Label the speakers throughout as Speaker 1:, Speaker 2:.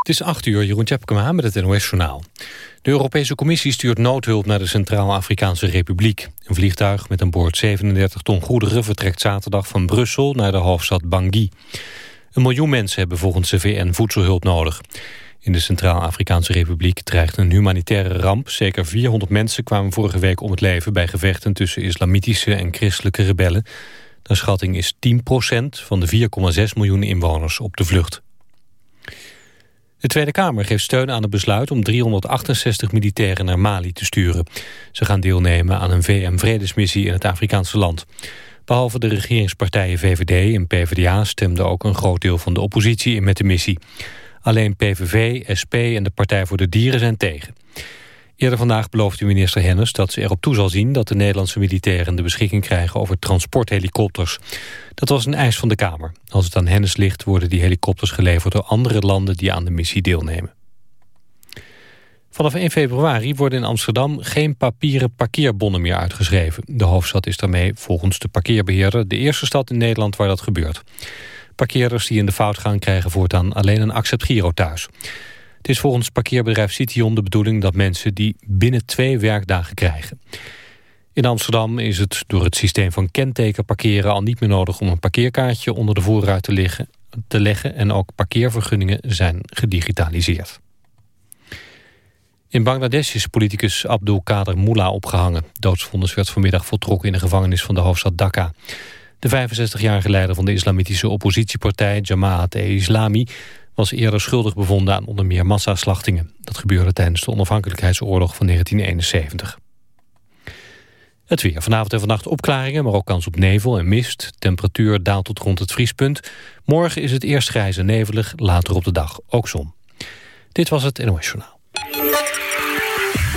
Speaker 1: Het is 8 uur, Jeroen Tjepkema met het NOS-journaal. De Europese Commissie stuurt noodhulp naar de Centraal-Afrikaanse Republiek. Een vliegtuig met een boord 37 ton goederen... vertrekt zaterdag van Brussel naar de hoofdstad Bangui. Een miljoen mensen hebben volgens de VN voedselhulp nodig. In de Centraal-Afrikaanse Republiek dreigt een humanitaire ramp. Zeker 400 mensen kwamen vorige week om het leven... bij gevechten tussen islamitische en christelijke rebellen. De schatting is 10% van de 4,6 miljoen inwoners op de vlucht. De Tweede Kamer geeft steun aan het besluit om 368 militairen naar Mali te sturen. Ze gaan deelnemen aan een VN-vredesmissie in het Afrikaanse land. Behalve de regeringspartijen VVD en PvdA stemde ook een groot deel van de oppositie in met de missie. Alleen PVV, SP en de Partij voor de Dieren zijn tegen. Eerder vandaag beloofde minister Hennis dat ze erop toe zal zien... dat de Nederlandse militairen de beschikking krijgen over transporthelikopters. Dat was een eis van de Kamer. Als het aan Hennis ligt worden die helikopters geleverd... door andere landen die aan de missie deelnemen. Vanaf 1 februari worden in Amsterdam geen papieren parkeerbonnen meer uitgeschreven. De hoofdstad is daarmee volgens de parkeerbeheerder de eerste stad in Nederland waar dat gebeurt. Parkeerders die in de fout gaan krijgen voortaan alleen een accept thuis. Het is volgens parkeerbedrijf Cition de bedoeling dat mensen die binnen twee werkdagen krijgen. In Amsterdam is het door het systeem van kenteken parkeren al niet meer nodig om een parkeerkaartje onder de voorruit te, leggen en ook parkeervergunningen zijn gedigitaliseerd. In Bangladesh is politicus Abdul Kader Mullah opgehangen. Doodsvonnis werd vanmiddag voltrokken in de gevangenis van de hoofdstad Dhaka. De 65-jarige leider van de islamitische oppositiepartij Jamaat-e-Islami was eerder schuldig bevonden aan onder meer massaslachtingen. Dat gebeurde tijdens de onafhankelijkheidsoorlog van 1971. Het weer. Vanavond en vannacht opklaringen, maar ook kans op nevel en mist. Temperatuur daalt tot rond het vriespunt. Morgen is het eerst grijs en nevelig, later op de dag ook zon. Dit was het NOS.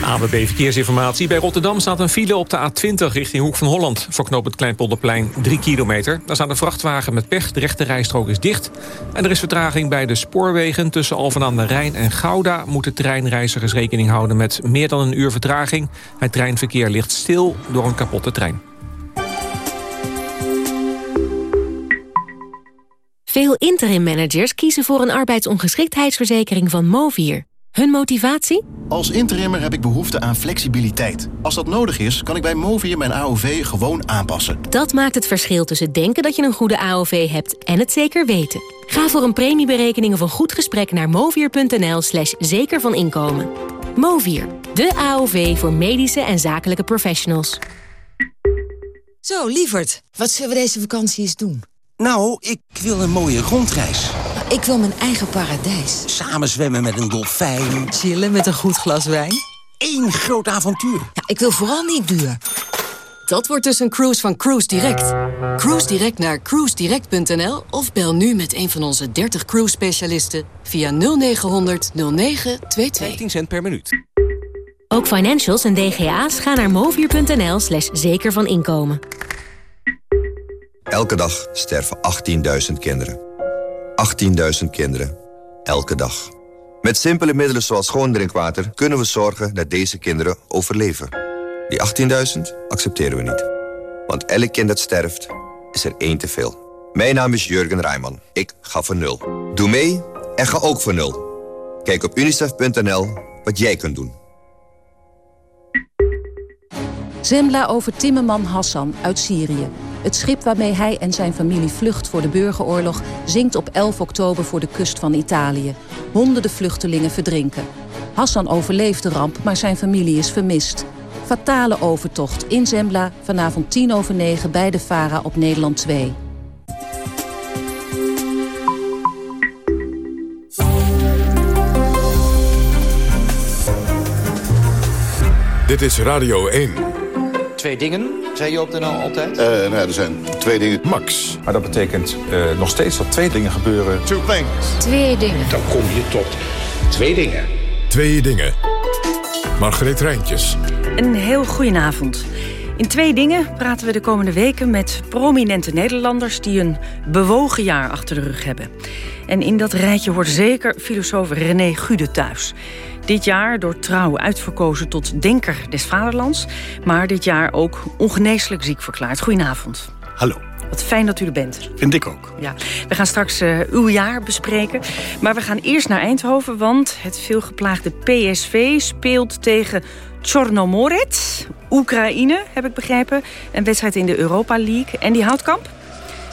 Speaker 2: ABB Verkeersinformatie. Bij Rotterdam staat een file op de A20 richting Hoek van Holland. Voor knoop het Kleinpolderplein 3 kilometer. Daar staat een vrachtwagen met pech. De rechte rijstrook is dicht. En er is vertraging bij de spoorwegen. Tussen Alphen aan de Rijn en Gouda moeten treinreizigers rekening houden met meer dan een uur vertraging. Het treinverkeer ligt stil door een kapotte trein.
Speaker 3: Veel interim managers kiezen voor een arbeidsongeschiktheidsverzekering van Movier. Hun motivatie?
Speaker 4: Als interimmer heb ik behoefte aan flexibiliteit. Als dat nodig is, kan ik bij Movier mijn AOV gewoon aanpassen.
Speaker 3: Dat maakt het verschil tussen denken dat je een goede AOV hebt en het zeker weten. Ga voor een premieberekening of een goed gesprek naar movier.nl slash zeker van inkomen. Movier, de AOV voor medische en zakelijke professionals.
Speaker 5: Zo, lieverd, wat zullen we deze vakantie eens doen?
Speaker 6: Nou, ik wil een mooie rondreis.
Speaker 5: Ik wil mijn eigen paradijs.
Speaker 6: Samen zwemmen met een dolfijn.
Speaker 5: Chillen met een goed glas wijn.
Speaker 6: Eén groot avontuur.
Speaker 5: Ja, ik wil vooral niet duur.
Speaker 7: Dat wordt dus een cruise van Cruise Direct. Cruise Direct naar cruisedirect.nl of bel nu met een van onze 30 cruise specialisten via 0900 0922.
Speaker 2: 15 cent per minuut.
Speaker 3: Ook financials en DGA's gaan naar movier.nl slash zeker van inkomen.
Speaker 8: Elke dag sterven 18.000 kinderen. 18.000 kinderen. Elke dag. Met simpele middelen zoals schoon drinkwater kunnen we zorgen dat deze kinderen overleven. Die 18.000 accepteren we niet. Want elk kind dat sterft, is er één te veel. Mijn naam is Jurgen Rijman. Ik ga voor nul. Doe mee en ga ook voor nul. Kijk op unicef.nl wat jij kunt doen.
Speaker 9: Zembla over Timmerman Hassan uit Syrië. Het schip waarmee hij en zijn familie vlucht voor de burgeroorlog... zinkt op 11 oktober voor de kust van Italië. Honderden vluchtelingen verdrinken. Hassan overleeft de ramp, maar zijn familie is vermist. Fatale overtocht in Zembla, vanavond 10 over 9 bij de VARA op Nederland 2.
Speaker 10: Dit is Radio 1.
Speaker 11: Twee dingen, zei je op de nou altijd?
Speaker 12: Uh, nou, er zijn twee dingen.
Speaker 10: Max.
Speaker 13: Maar dat betekent uh, nog steeds dat twee dingen gebeuren.
Speaker 12: Two things.
Speaker 14: Twee dingen.
Speaker 15: Dan kom je tot twee dingen.
Speaker 10: Twee dingen. Margreet Rijntjes.
Speaker 16: Een heel goedenavond. In twee dingen praten we de komende weken met prominente Nederlanders... die een bewogen jaar achter de rug hebben. En in dat rijtje hoort zeker filosoof René Gude thuis. Dit jaar door trouw uitverkozen tot Denker des Vaderlands... maar dit jaar ook ongeneeslijk ziek verklaard. Goedenavond.
Speaker 17: Hallo.
Speaker 16: Wat fijn dat u er bent.
Speaker 12: Vind ik ook.
Speaker 16: Ja. We gaan straks uh, uw jaar bespreken. Maar we gaan eerst naar Eindhoven, want het veelgeplaagde PSV speelt tegen Chornomorets, Oekraïne, heb ik begrepen. Een wedstrijd in de Europa League. En die houtkamp?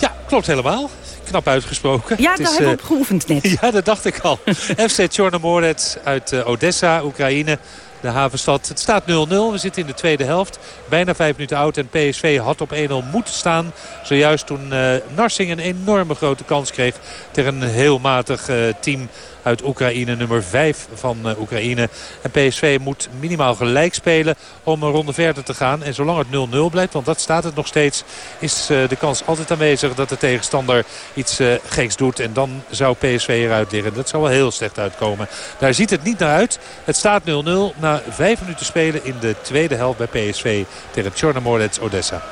Speaker 14: Ja, klopt helemaal knap uitgesproken.
Speaker 16: Ja, daar hebben we op geoefend net.
Speaker 14: Ja, dat dacht ik al. FC Chornomorets uit uh, Odessa, Oekraïne de havenstad. Het staat 0-0. We zitten in de tweede helft. Bijna vijf minuten oud. En PSV had op 1-0 moeten staan. Zojuist toen uh, Narsing een enorme grote kans kreeg. Tegen een heel matig uh, team uit Oekraïne. Nummer 5 van uh, Oekraïne. En PSV moet minimaal gelijk spelen om een ronde verder te gaan. En zolang het 0-0 blijft, want dat staat het nog steeds... is uh, de kans altijd aanwezig dat de tegenstander iets uh, geks doet. En dan zou PSV eruit liggen. Dat zou wel heel slecht uitkomen. Daar ziet het niet naar uit. Het staat 0-0 na vijf minuten spelen in de tweede helft bij PSV tegen Chornomorets Odessa.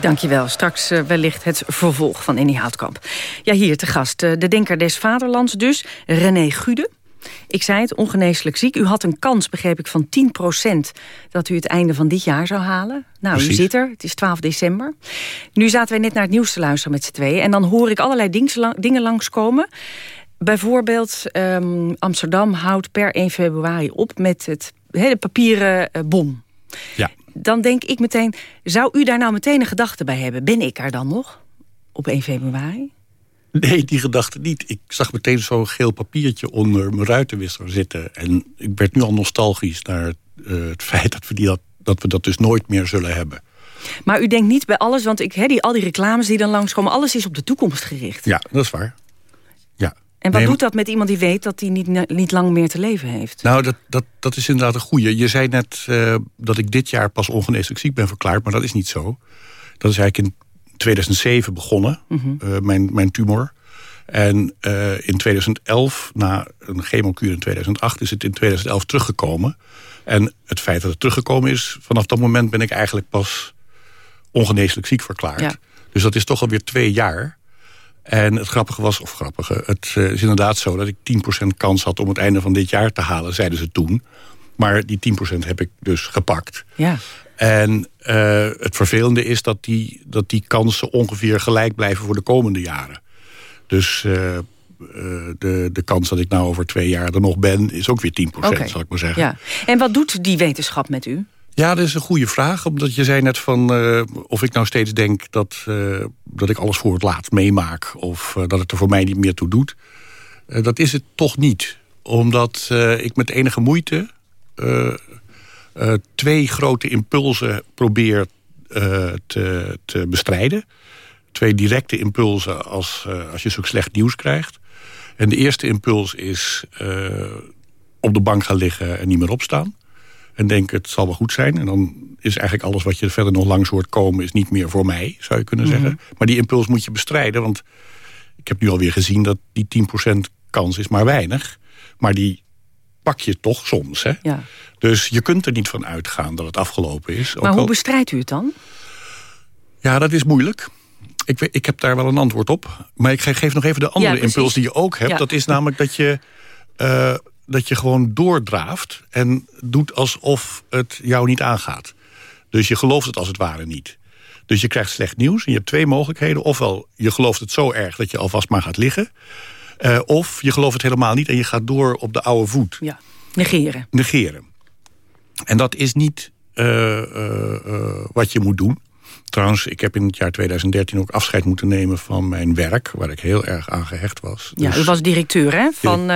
Speaker 16: Dankjewel. Straks uh, wellicht het vervolg van Innie Houtkamp. Ja, hier te gast. Uh, de denker des vaderlands dus, René Gude. Ik zei het, ongeneeslijk ziek. U had een kans, begreep ik, van 10% dat u het einde van dit jaar zou halen. Nou, Precies. u zit er. Het is 12 december. Nu zaten wij net naar het nieuws te luisteren met z'n tweeën. En dan hoor ik allerlei dingen langskomen. Bijvoorbeeld, um, Amsterdam houdt per 1 februari op met het hele papieren uh, bom.
Speaker 12: Ja
Speaker 16: dan denk ik meteen, zou u daar nou meteen een gedachte bij hebben? Ben ik er dan nog op 1 februari?
Speaker 12: Nee, die gedachte niet. Ik zag meteen zo'n geel papiertje onder mijn ruitenwisser zitten. En ik werd nu al nostalgisch naar uh, het feit dat we, die dat, dat we dat dus nooit meer zullen hebben.
Speaker 16: Maar u denkt niet bij alles, want ik, he, die, al die reclames die dan langskomen... alles is op de toekomst gericht.
Speaker 12: Ja, dat is waar.
Speaker 16: En wat doet dat met iemand die weet dat hij niet, niet lang meer te leven heeft?
Speaker 12: Nou, dat, dat, dat is inderdaad een goeie. Je zei net uh, dat ik dit jaar pas ongeneeslijk ziek ben verklaard, maar dat is niet zo. Dat is eigenlijk in 2007 begonnen, mm -hmm. uh, mijn, mijn tumor. En uh, in 2011, na een chemokuur in 2008, is het in 2011 teruggekomen. En het feit dat het teruggekomen is, vanaf dat moment ben ik eigenlijk pas ongeneeslijk ziek verklaard. Ja. Dus dat is toch alweer twee jaar. En het grappige was, of grappige, het uh, is inderdaad zo... dat ik 10% kans had om het einde van dit jaar te halen, zeiden ze toen. Maar die 10% heb ik dus gepakt.
Speaker 16: Ja.
Speaker 12: En uh, het vervelende is dat die, dat die kansen ongeveer gelijk blijven voor de komende jaren. Dus uh, de, de kans dat ik nou over twee jaar er nog ben... is ook weer 10%, okay. zal ik maar zeggen.
Speaker 16: Ja. En wat doet die wetenschap met u?
Speaker 12: Ja, dat is een goede vraag. Omdat je zei net van uh, of ik nou steeds denk dat, uh, dat ik alles voor het laatst meemaak. Of uh, dat het er voor mij niet meer toe doet. dat is het toch niet. Omdat ik met enige moeite twee grote impulsen probeer te, te bestrijden. Twee directe impulsen als, als je zo'n slecht nieuws krijgt. En de eerste impuls is op de bank gaan liggen en niet meer opstaan en denk het zal wel goed zijn. En dan is eigenlijk alles wat je verder nog langs hoort komen... is niet meer voor mij, zou je kunnen zeggen.
Speaker 16: Mhm.
Speaker 12: Maar die impuls moet je bestrijden. Want ik heb nu alweer gezien dat die 10% kans is maar weinig. Maar die pak je toch soms. Hè?
Speaker 16: Ja.
Speaker 12: Dus je kunt er niet van uitgaan dat het afgelopen is.
Speaker 16: Maar hoe bestrijdt u het dan?
Speaker 12: Ja, dat is moeilijk. Ik, ik heb daar wel een antwoord op. Maar ik geef nog even de andere
Speaker 16: ja,
Speaker 12: impuls die je ook hebt.
Speaker 16: Ja.
Speaker 12: Dat is namelijk dat je... Uh, dat je gewoon doordraaft en doet alsof het jou niet aangaat. Dus je gelooft het als het ware niet. Dus je krijgt slecht nieuws en je hebt twee mogelijkheden. Ofwel, je gelooft het zo erg dat je alvast maar gaat liggen. Uh, of je gelooft het helemaal niet en je gaat door op de oude voet.
Speaker 16: Ja, negeren.
Speaker 12: Negeren. En dat is niet uh, uh, wat je moet doen. Trouwens, ik heb in het jaar 2013 ook afscheid moeten nemen van mijn werk... waar ik heel erg aan gehecht was.
Speaker 16: Ja,
Speaker 12: dus...
Speaker 16: u was directeur hè, van...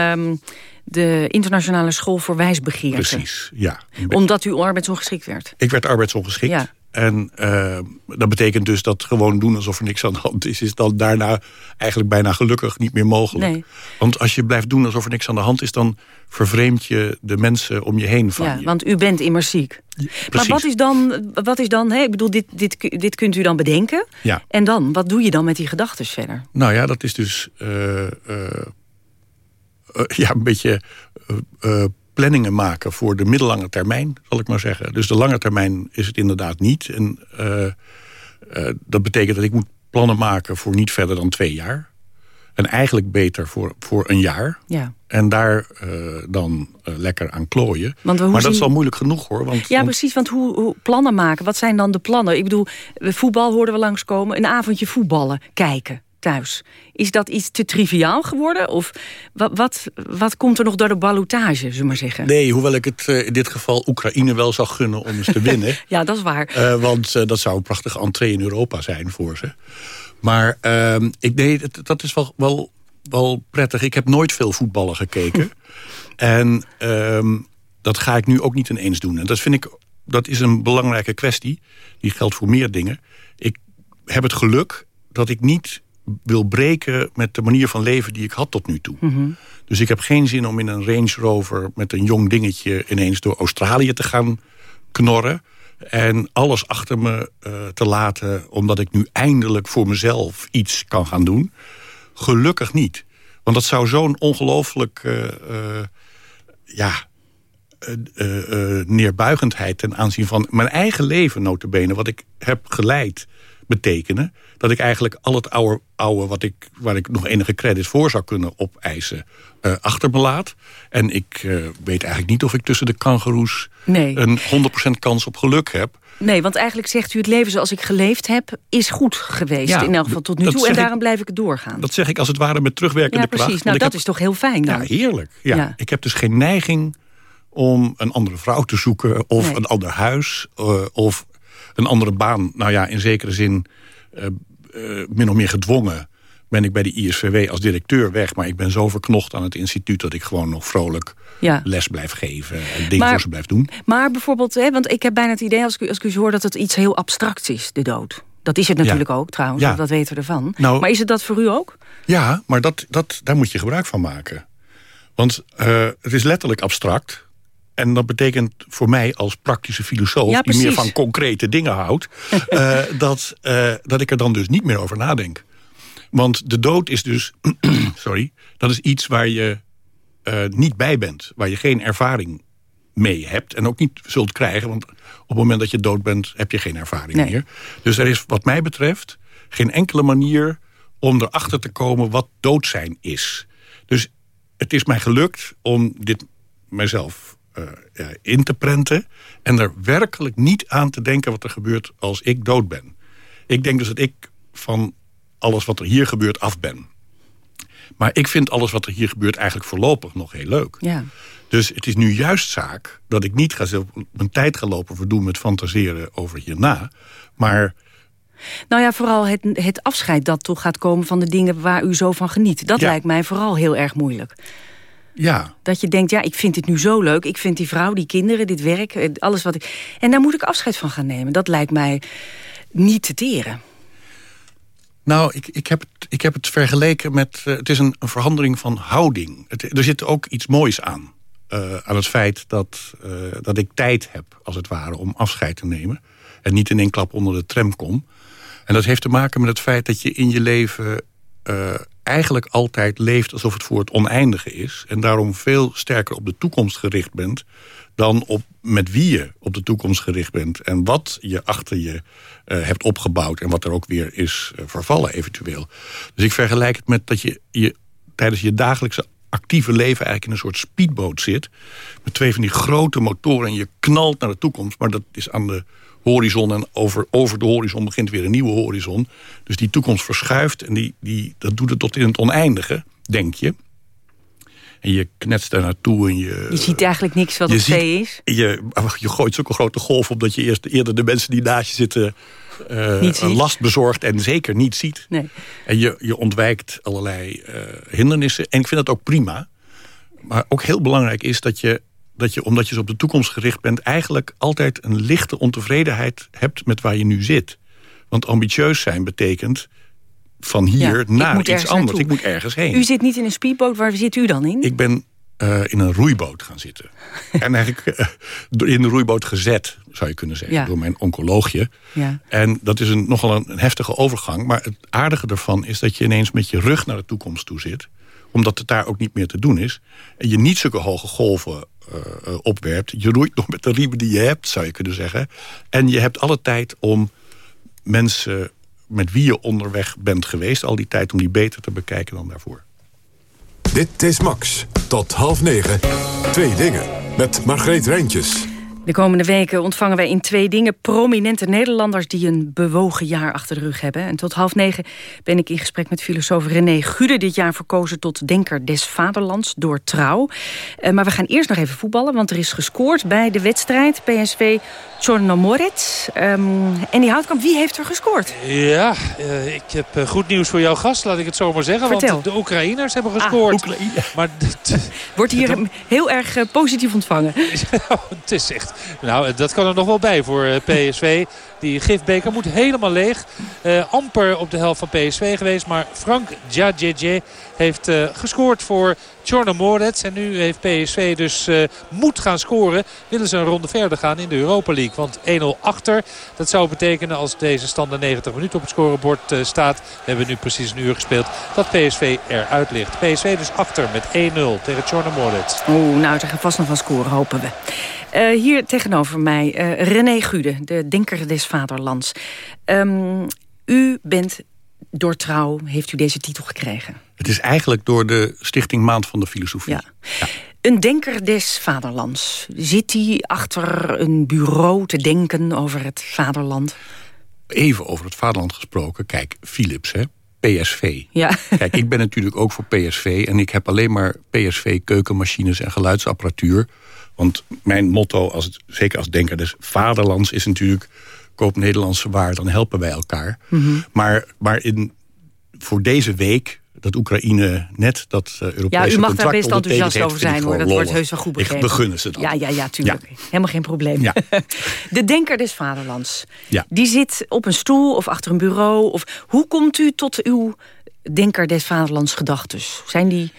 Speaker 16: De internationale school voor wijsbegeerte.
Speaker 12: Precies, ja.
Speaker 16: Omdat u arbeidsongeschikt werd.
Speaker 12: Ik werd arbeidsongeschikt.
Speaker 16: Ja.
Speaker 12: En uh, dat betekent dus dat gewoon doen alsof er niks aan de hand is... is dan daarna eigenlijk bijna gelukkig niet meer mogelijk.
Speaker 16: Nee.
Speaker 12: Want als je blijft doen alsof er niks aan de hand is... dan vervreemd je de mensen om je heen van
Speaker 16: ja,
Speaker 12: je.
Speaker 16: Want u bent immers ziek.
Speaker 12: Ja,
Speaker 16: maar wat is dan... Wat is dan hè, ik bedoel, dit, dit, dit kunt u dan bedenken.
Speaker 12: Ja.
Speaker 16: En dan, wat doe je dan met die gedachten verder?
Speaker 12: Nou ja, dat is dus... Uh, uh, ja, een beetje uh, planningen maken voor de middellange termijn, zal ik maar zeggen. Dus de lange termijn is het inderdaad niet. En dat betekent dat ik moet plannen maken voor niet verder dan twee jaar. En eigenlijk beter voor, voor een jaar.
Speaker 16: Ja.
Speaker 12: En daar uh, dan uh, lekker aan klooien. Maar dat is al moeilijk genoeg hoor. Want,
Speaker 16: ja,
Speaker 12: want...
Speaker 16: precies. Want hoe, hoe, plannen maken, wat zijn dan de plannen? Ik bedoel, voetbal hoorden we langskomen. Een avondje voetballen, kijken thuis. Is dat iets te triviaal geworden? Of wat, wat, wat komt er nog door de ballotage, zullen we maar zeggen?
Speaker 12: Nee, hoewel ik het uh, in dit geval Oekraïne wel zou gunnen om eens te winnen.
Speaker 16: ja, dat is waar.
Speaker 12: Uh, want uh, dat zou een prachtige entree in Europa zijn voor ze. Maar ehm, ik, nee, dat, dat is wel, wel, wel prettig. Ik heb nooit veel voetballen gekeken. en um, dat ga ik nu ook niet ineens doen. En dat vind ik, dat is een belangrijke kwestie. Die geldt voor meer dingen. Ik heb het geluk dat ik niet wil breken met de manier van leven die ik had tot nu toe.
Speaker 16: Mm -hmm.
Speaker 12: Dus ik heb geen zin om in een Range Rover met een jong dingetje ineens door Australië te gaan knorren. En alles achter me uh, te laten, omdat ik nu eindelijk voor mezelf iets kan gaan doen. Gelukkig niet. Want dat zou zo'n ongelooflijk uh, uh, ja, neerbuigendheid ten aanzien van mijn eigen leven notabene, wat ik heb geleid, betekenen. Dat ik eigenlijk al het oude, oude wat ik, waar ik nog enige credits voor zou kunnen opeisen, uh, achter me laat. En ik uh, weet eigenlijk niet of ik tussen de kangoeroes
Speaker 16: nee.
Speaker 12: een 100% kans op geluk heb.
Speaker 16: Nee, want eigenlijk zegt u het leven zoals ik geleefd heb... is goed geweest,
Speaker 12: ja,
Speaker 16: in elk geval tot nu toe. En daarom ik, blijf ik het doorgaan.
Speaker 12: Dat zeg ik als het ware met terugwerkende
Speaker 16: ja, precies.
Speaker 12: kracht.
Speaker 16: Nou, dat
Speaker 12: heb,
Speaker 16: is toch heel fijn dan?
Speaker 12: Ja, heerlijk. Ja. ja. Ik heb dus geen neiging om een andere vrouw te zoeken... of
Speaker 16: Nee.
Speaker 12: een ander huis, uh, of een andere baan. Nou ja, in zekere zin uh, uh, min of meer gedwongen ben ik bij de ISVW als directeur weg. Maar ik ben zo verknocht aan het instituut... dat ik gewoon nog vrolijk
Speaker 16: ja.
Speaker 12: les blijf geven en dingen
Speaker 16: Maar-
Speaker 12: voor ze blijf doen.
Speaker 16: Maar bijvoorbeeld, hè, want ik heb bijna het idee als ik, u- als ik u hoor... dat het iets heel abstracts is, de dood. Dat is het natuurlijk ook, trouwens.
Speaker 12: Ja.
Speaker 16: Dat weten we ervan.
Speaker 12: Nou-
Speaker 16: maar is het dat voor u ook?
Speaker 12: Ja, maar dat, dat, daar moet je gebruik van maken. Want uh, het is letterlijk abstract. En dat betekent voor mij als praktische filosoof...
Speaker 16: Ja,
Speaker 12: die meer van concrete dingen houdt... uh, dat, uh, dat ik er dan dus niet meer over nadenk. Want de dood is dus... sorry, dat is iets waar je uh, niet bij bent. Waar je geen ervaring mee hebt. En ook niet zult krijgen. Want op het moment dat je dood bent... heb je geen ervaring
Speaker 16: Nee.
Speaker 12: meer. Dus er is wat mij betreft geen enkele manier... om erachter te komen wat dood zijn is. Dus het is mij gelukt om dit mijzelf in te prenten... en er werkelijk niet aan te denken wat er gebeurt als ik dood ben. Ik denk dus dat ik van alles wat er hier gebeurt af ben. Maar ik vind alles wat er hier gebeurt eigenlijk voorlopig nog heel leuk.
Speaker 16: Ja.
Speaker 12: Dus het is nu juist zaak dat ik niet ga mijn tijd ga lopen verdoen met fantaseren over hierna. Maar
Speaker 16: Nou ja, vooral het, het afscheid dat toch gaat komen van de dingen waar u zo van geniet. Dat
Speaker 12: Ja.
Speaker 16: lijkt mij vooral heel erg moeilijk.
Speaker 12: Ja,
Speaker 16: Dat je denkt, ja, ik vind dit nu zo leuk. Ik vind die vrouw, die kinderen, dit werk, eh, alles wat ik... En daar moet ik afscheid van gaan nemen. Dat lijkt mij niet te teren.
Speaker 12: Nou, ik, ik, heb, het, ik heb het vergeleken met... eh, het is een, een verandering van houding. Het, er zit ook iets moois aan. eh, aan het feit dat, dat ik tijd heb, als het ware, om afscheid te nemen. En niet in één klap onder de tram kom. En dat heeft te maken met het feit dat je in je leven... eh, eigenlijk altijd leeft alsof het voor het oneindige is. En daarom veel sterker op de toekomst gericht bent... dan op met wie je op de toekomst gericht bent. En wat je achter je eh, hebt opgebouwd. En wat er ook weer is eh, vervallen eventueel. Dus ik vergelijk het met dat je, je tijdens je dagelijkse actieve leven... eigenlijk in een soort speedboot zit. Met twee van die grote motoren. En je knalt naar de toekomst. Maar dat is aan de horizon. En over, over de horizon begint weer een nieuwe horizon. Dus die toekomst verschuift. En die, die, dat doet het tot in het oneindige, denk je. En je knetst daar naartoe en je...
Speaker 16: Je ziet eigenlijk niks wat op zee is.
Speaker 12: Je, je gooit zulke grote golf op dat je eerst eerder de mensen die naast je zitten... eh, last bezorgt en zeker niet ziet.
Speaker 16: Nee.
Speaker 12: En je, je ontwijkt allerlei eh, hindernissen. En ik vind dat ook prima. Maar ook heel belangrijk is dat je, dat je, omdat je zo op de toekomst gericht bent... eigenlijk altijd een lichte ontevredenheid hebt met waar je nu zit. Want ambitieus zijn betekent van hier
Speaker 16: Ja,
Speaker 12: naar iets anders.
Speaker 16: naartoe.
Speaker 12: Ik moet ergens heen.
Speaker 16: U zit niet in een speedboot, waar zit u dan in?
Speaker 12: Ik ben eh, in een roeiboot gaan zitten. en eigenlijk eh, in de roeiboot gezet, zou je kunnen zeggen.
Speaker 16: Ja.
Speaker 12: Door mijn oncoloogje.
Speaker 16: Ja.
Speaker 12: En dat is een, nogal een, een heftige overgang. Maar het aardige ervan is dat je ineens met je rug naar de toekomst toe zit. Omdat het daar ook niet meer te doen is. En je niet zulke hoge golven eh, eh, opwerpt. Je roeit nog met de riemen die je hebt, zou je kunnen zeggen. En je hebt alle tijd om mensen met wie je onderweg bent geweest... al die tijd om die beter te bekijken dan daarvoor.
Speaker 10: Dit is Max. Tot half negen. Twee dingen. Met Margreet Rijntjes.
Speaker 16: De komende weken ontvangen wij in twee dingen prominente Nederlanders die een bewogen jaar achter de rug hebben. En tot half negen ben ik in gesprek met filosoof René Gude, dit jaar verkozen tot Denker des Vaderlands door Trouw. Uh, maar we gaan eerst nog even voetballen, want er is gescoord bij de wedstrijd PSV Chornomorets. Um, en die houtkamp, wie heeft er gescoord?
Speaker 14: Ja, uh, ik heb uh, goed nieuws voor jouw gast, laat ik het zo maar zeggen.
Speaker 16: Vertel.
Speaker 14: Want de Oekraïners hebben gescoord.
Speaker 12: Ah,
Speaker 14: maar
Speaker 16: Wordt hier heel erg positief ontvangen.
Speaker 14: het is echt nou, dat kan er nog wel bij voor PSV. Die gifbeker moet helemaal leeg. Uh, amper op de helft van PSV geweest. Maar Frank Djadjedje heeft uh, gescoord voor Chornomorets. En nu heeft PSV dus uh, moet gaan scoren. Willen ze een ronde verder gaan in de Europa League. Want 1-0 achter. Dat zou betekenen als deze stand 90 minuten op het scorebord staat. We hebben nu precies een uur gespeeld. Dat PSV eruit ligt. PSV dus achter met 1-0 tegen Chornomorets.
Speaker 16: Oeh, nou ze gaan vast nog wel scoren hopen we. Uh, hier tegenover mij uh, René Gude, de denker des vaderlands. Um, u bent door trouw, heeft u deze titel gekregen?
Speaker 12: Het is eigenlijk door de Stichting Maand van de Filosofie.
Speaker 16: Ja. ja. Een denker des vaderlands. Zit hij achter een bureau te denken over het vaderland?
Speaker 12: Even over het vaderland gesproken. Kijk, Philips, hè? PSV.
Speaker 16: Ja.
Speaker 12: Kijk, ik ben natuurlijk ook voor PSV... en ik heb alleen maar PSV keukenmachines en geluidsapparatuur... Want mijn motto, als zeker als denker des vaderlands... is natuurlijk koop Nederlandse waar, dan helpen wij elkaar.
Speaker 16: Mhm.
Speaker 12: Mm -hmm. Maar, maar in, voor deze week, dat Oekraïne net dat uh, Europese
Speaker 16: Ja, u mag daar best enthousiast over zijn, hoor. Dat
Speaker 12: lollig.
Speaker 16: wordt heus wel goed begrepen.
Speaker 12: Ik begunnen ze dan.
Speaker 16: Ja, ja, ja, tuurlijk. Ja. Helemaal geen probleem.
Speaker 12: Ja.
Speaker 16: De denker des vaderlands.
Speaker 12: Ja.
Speaker 16: Die zit op een stoel of achter een bureau. Of, hoe komt u tot uw denker des vaderlands gedachtes? Zijn die...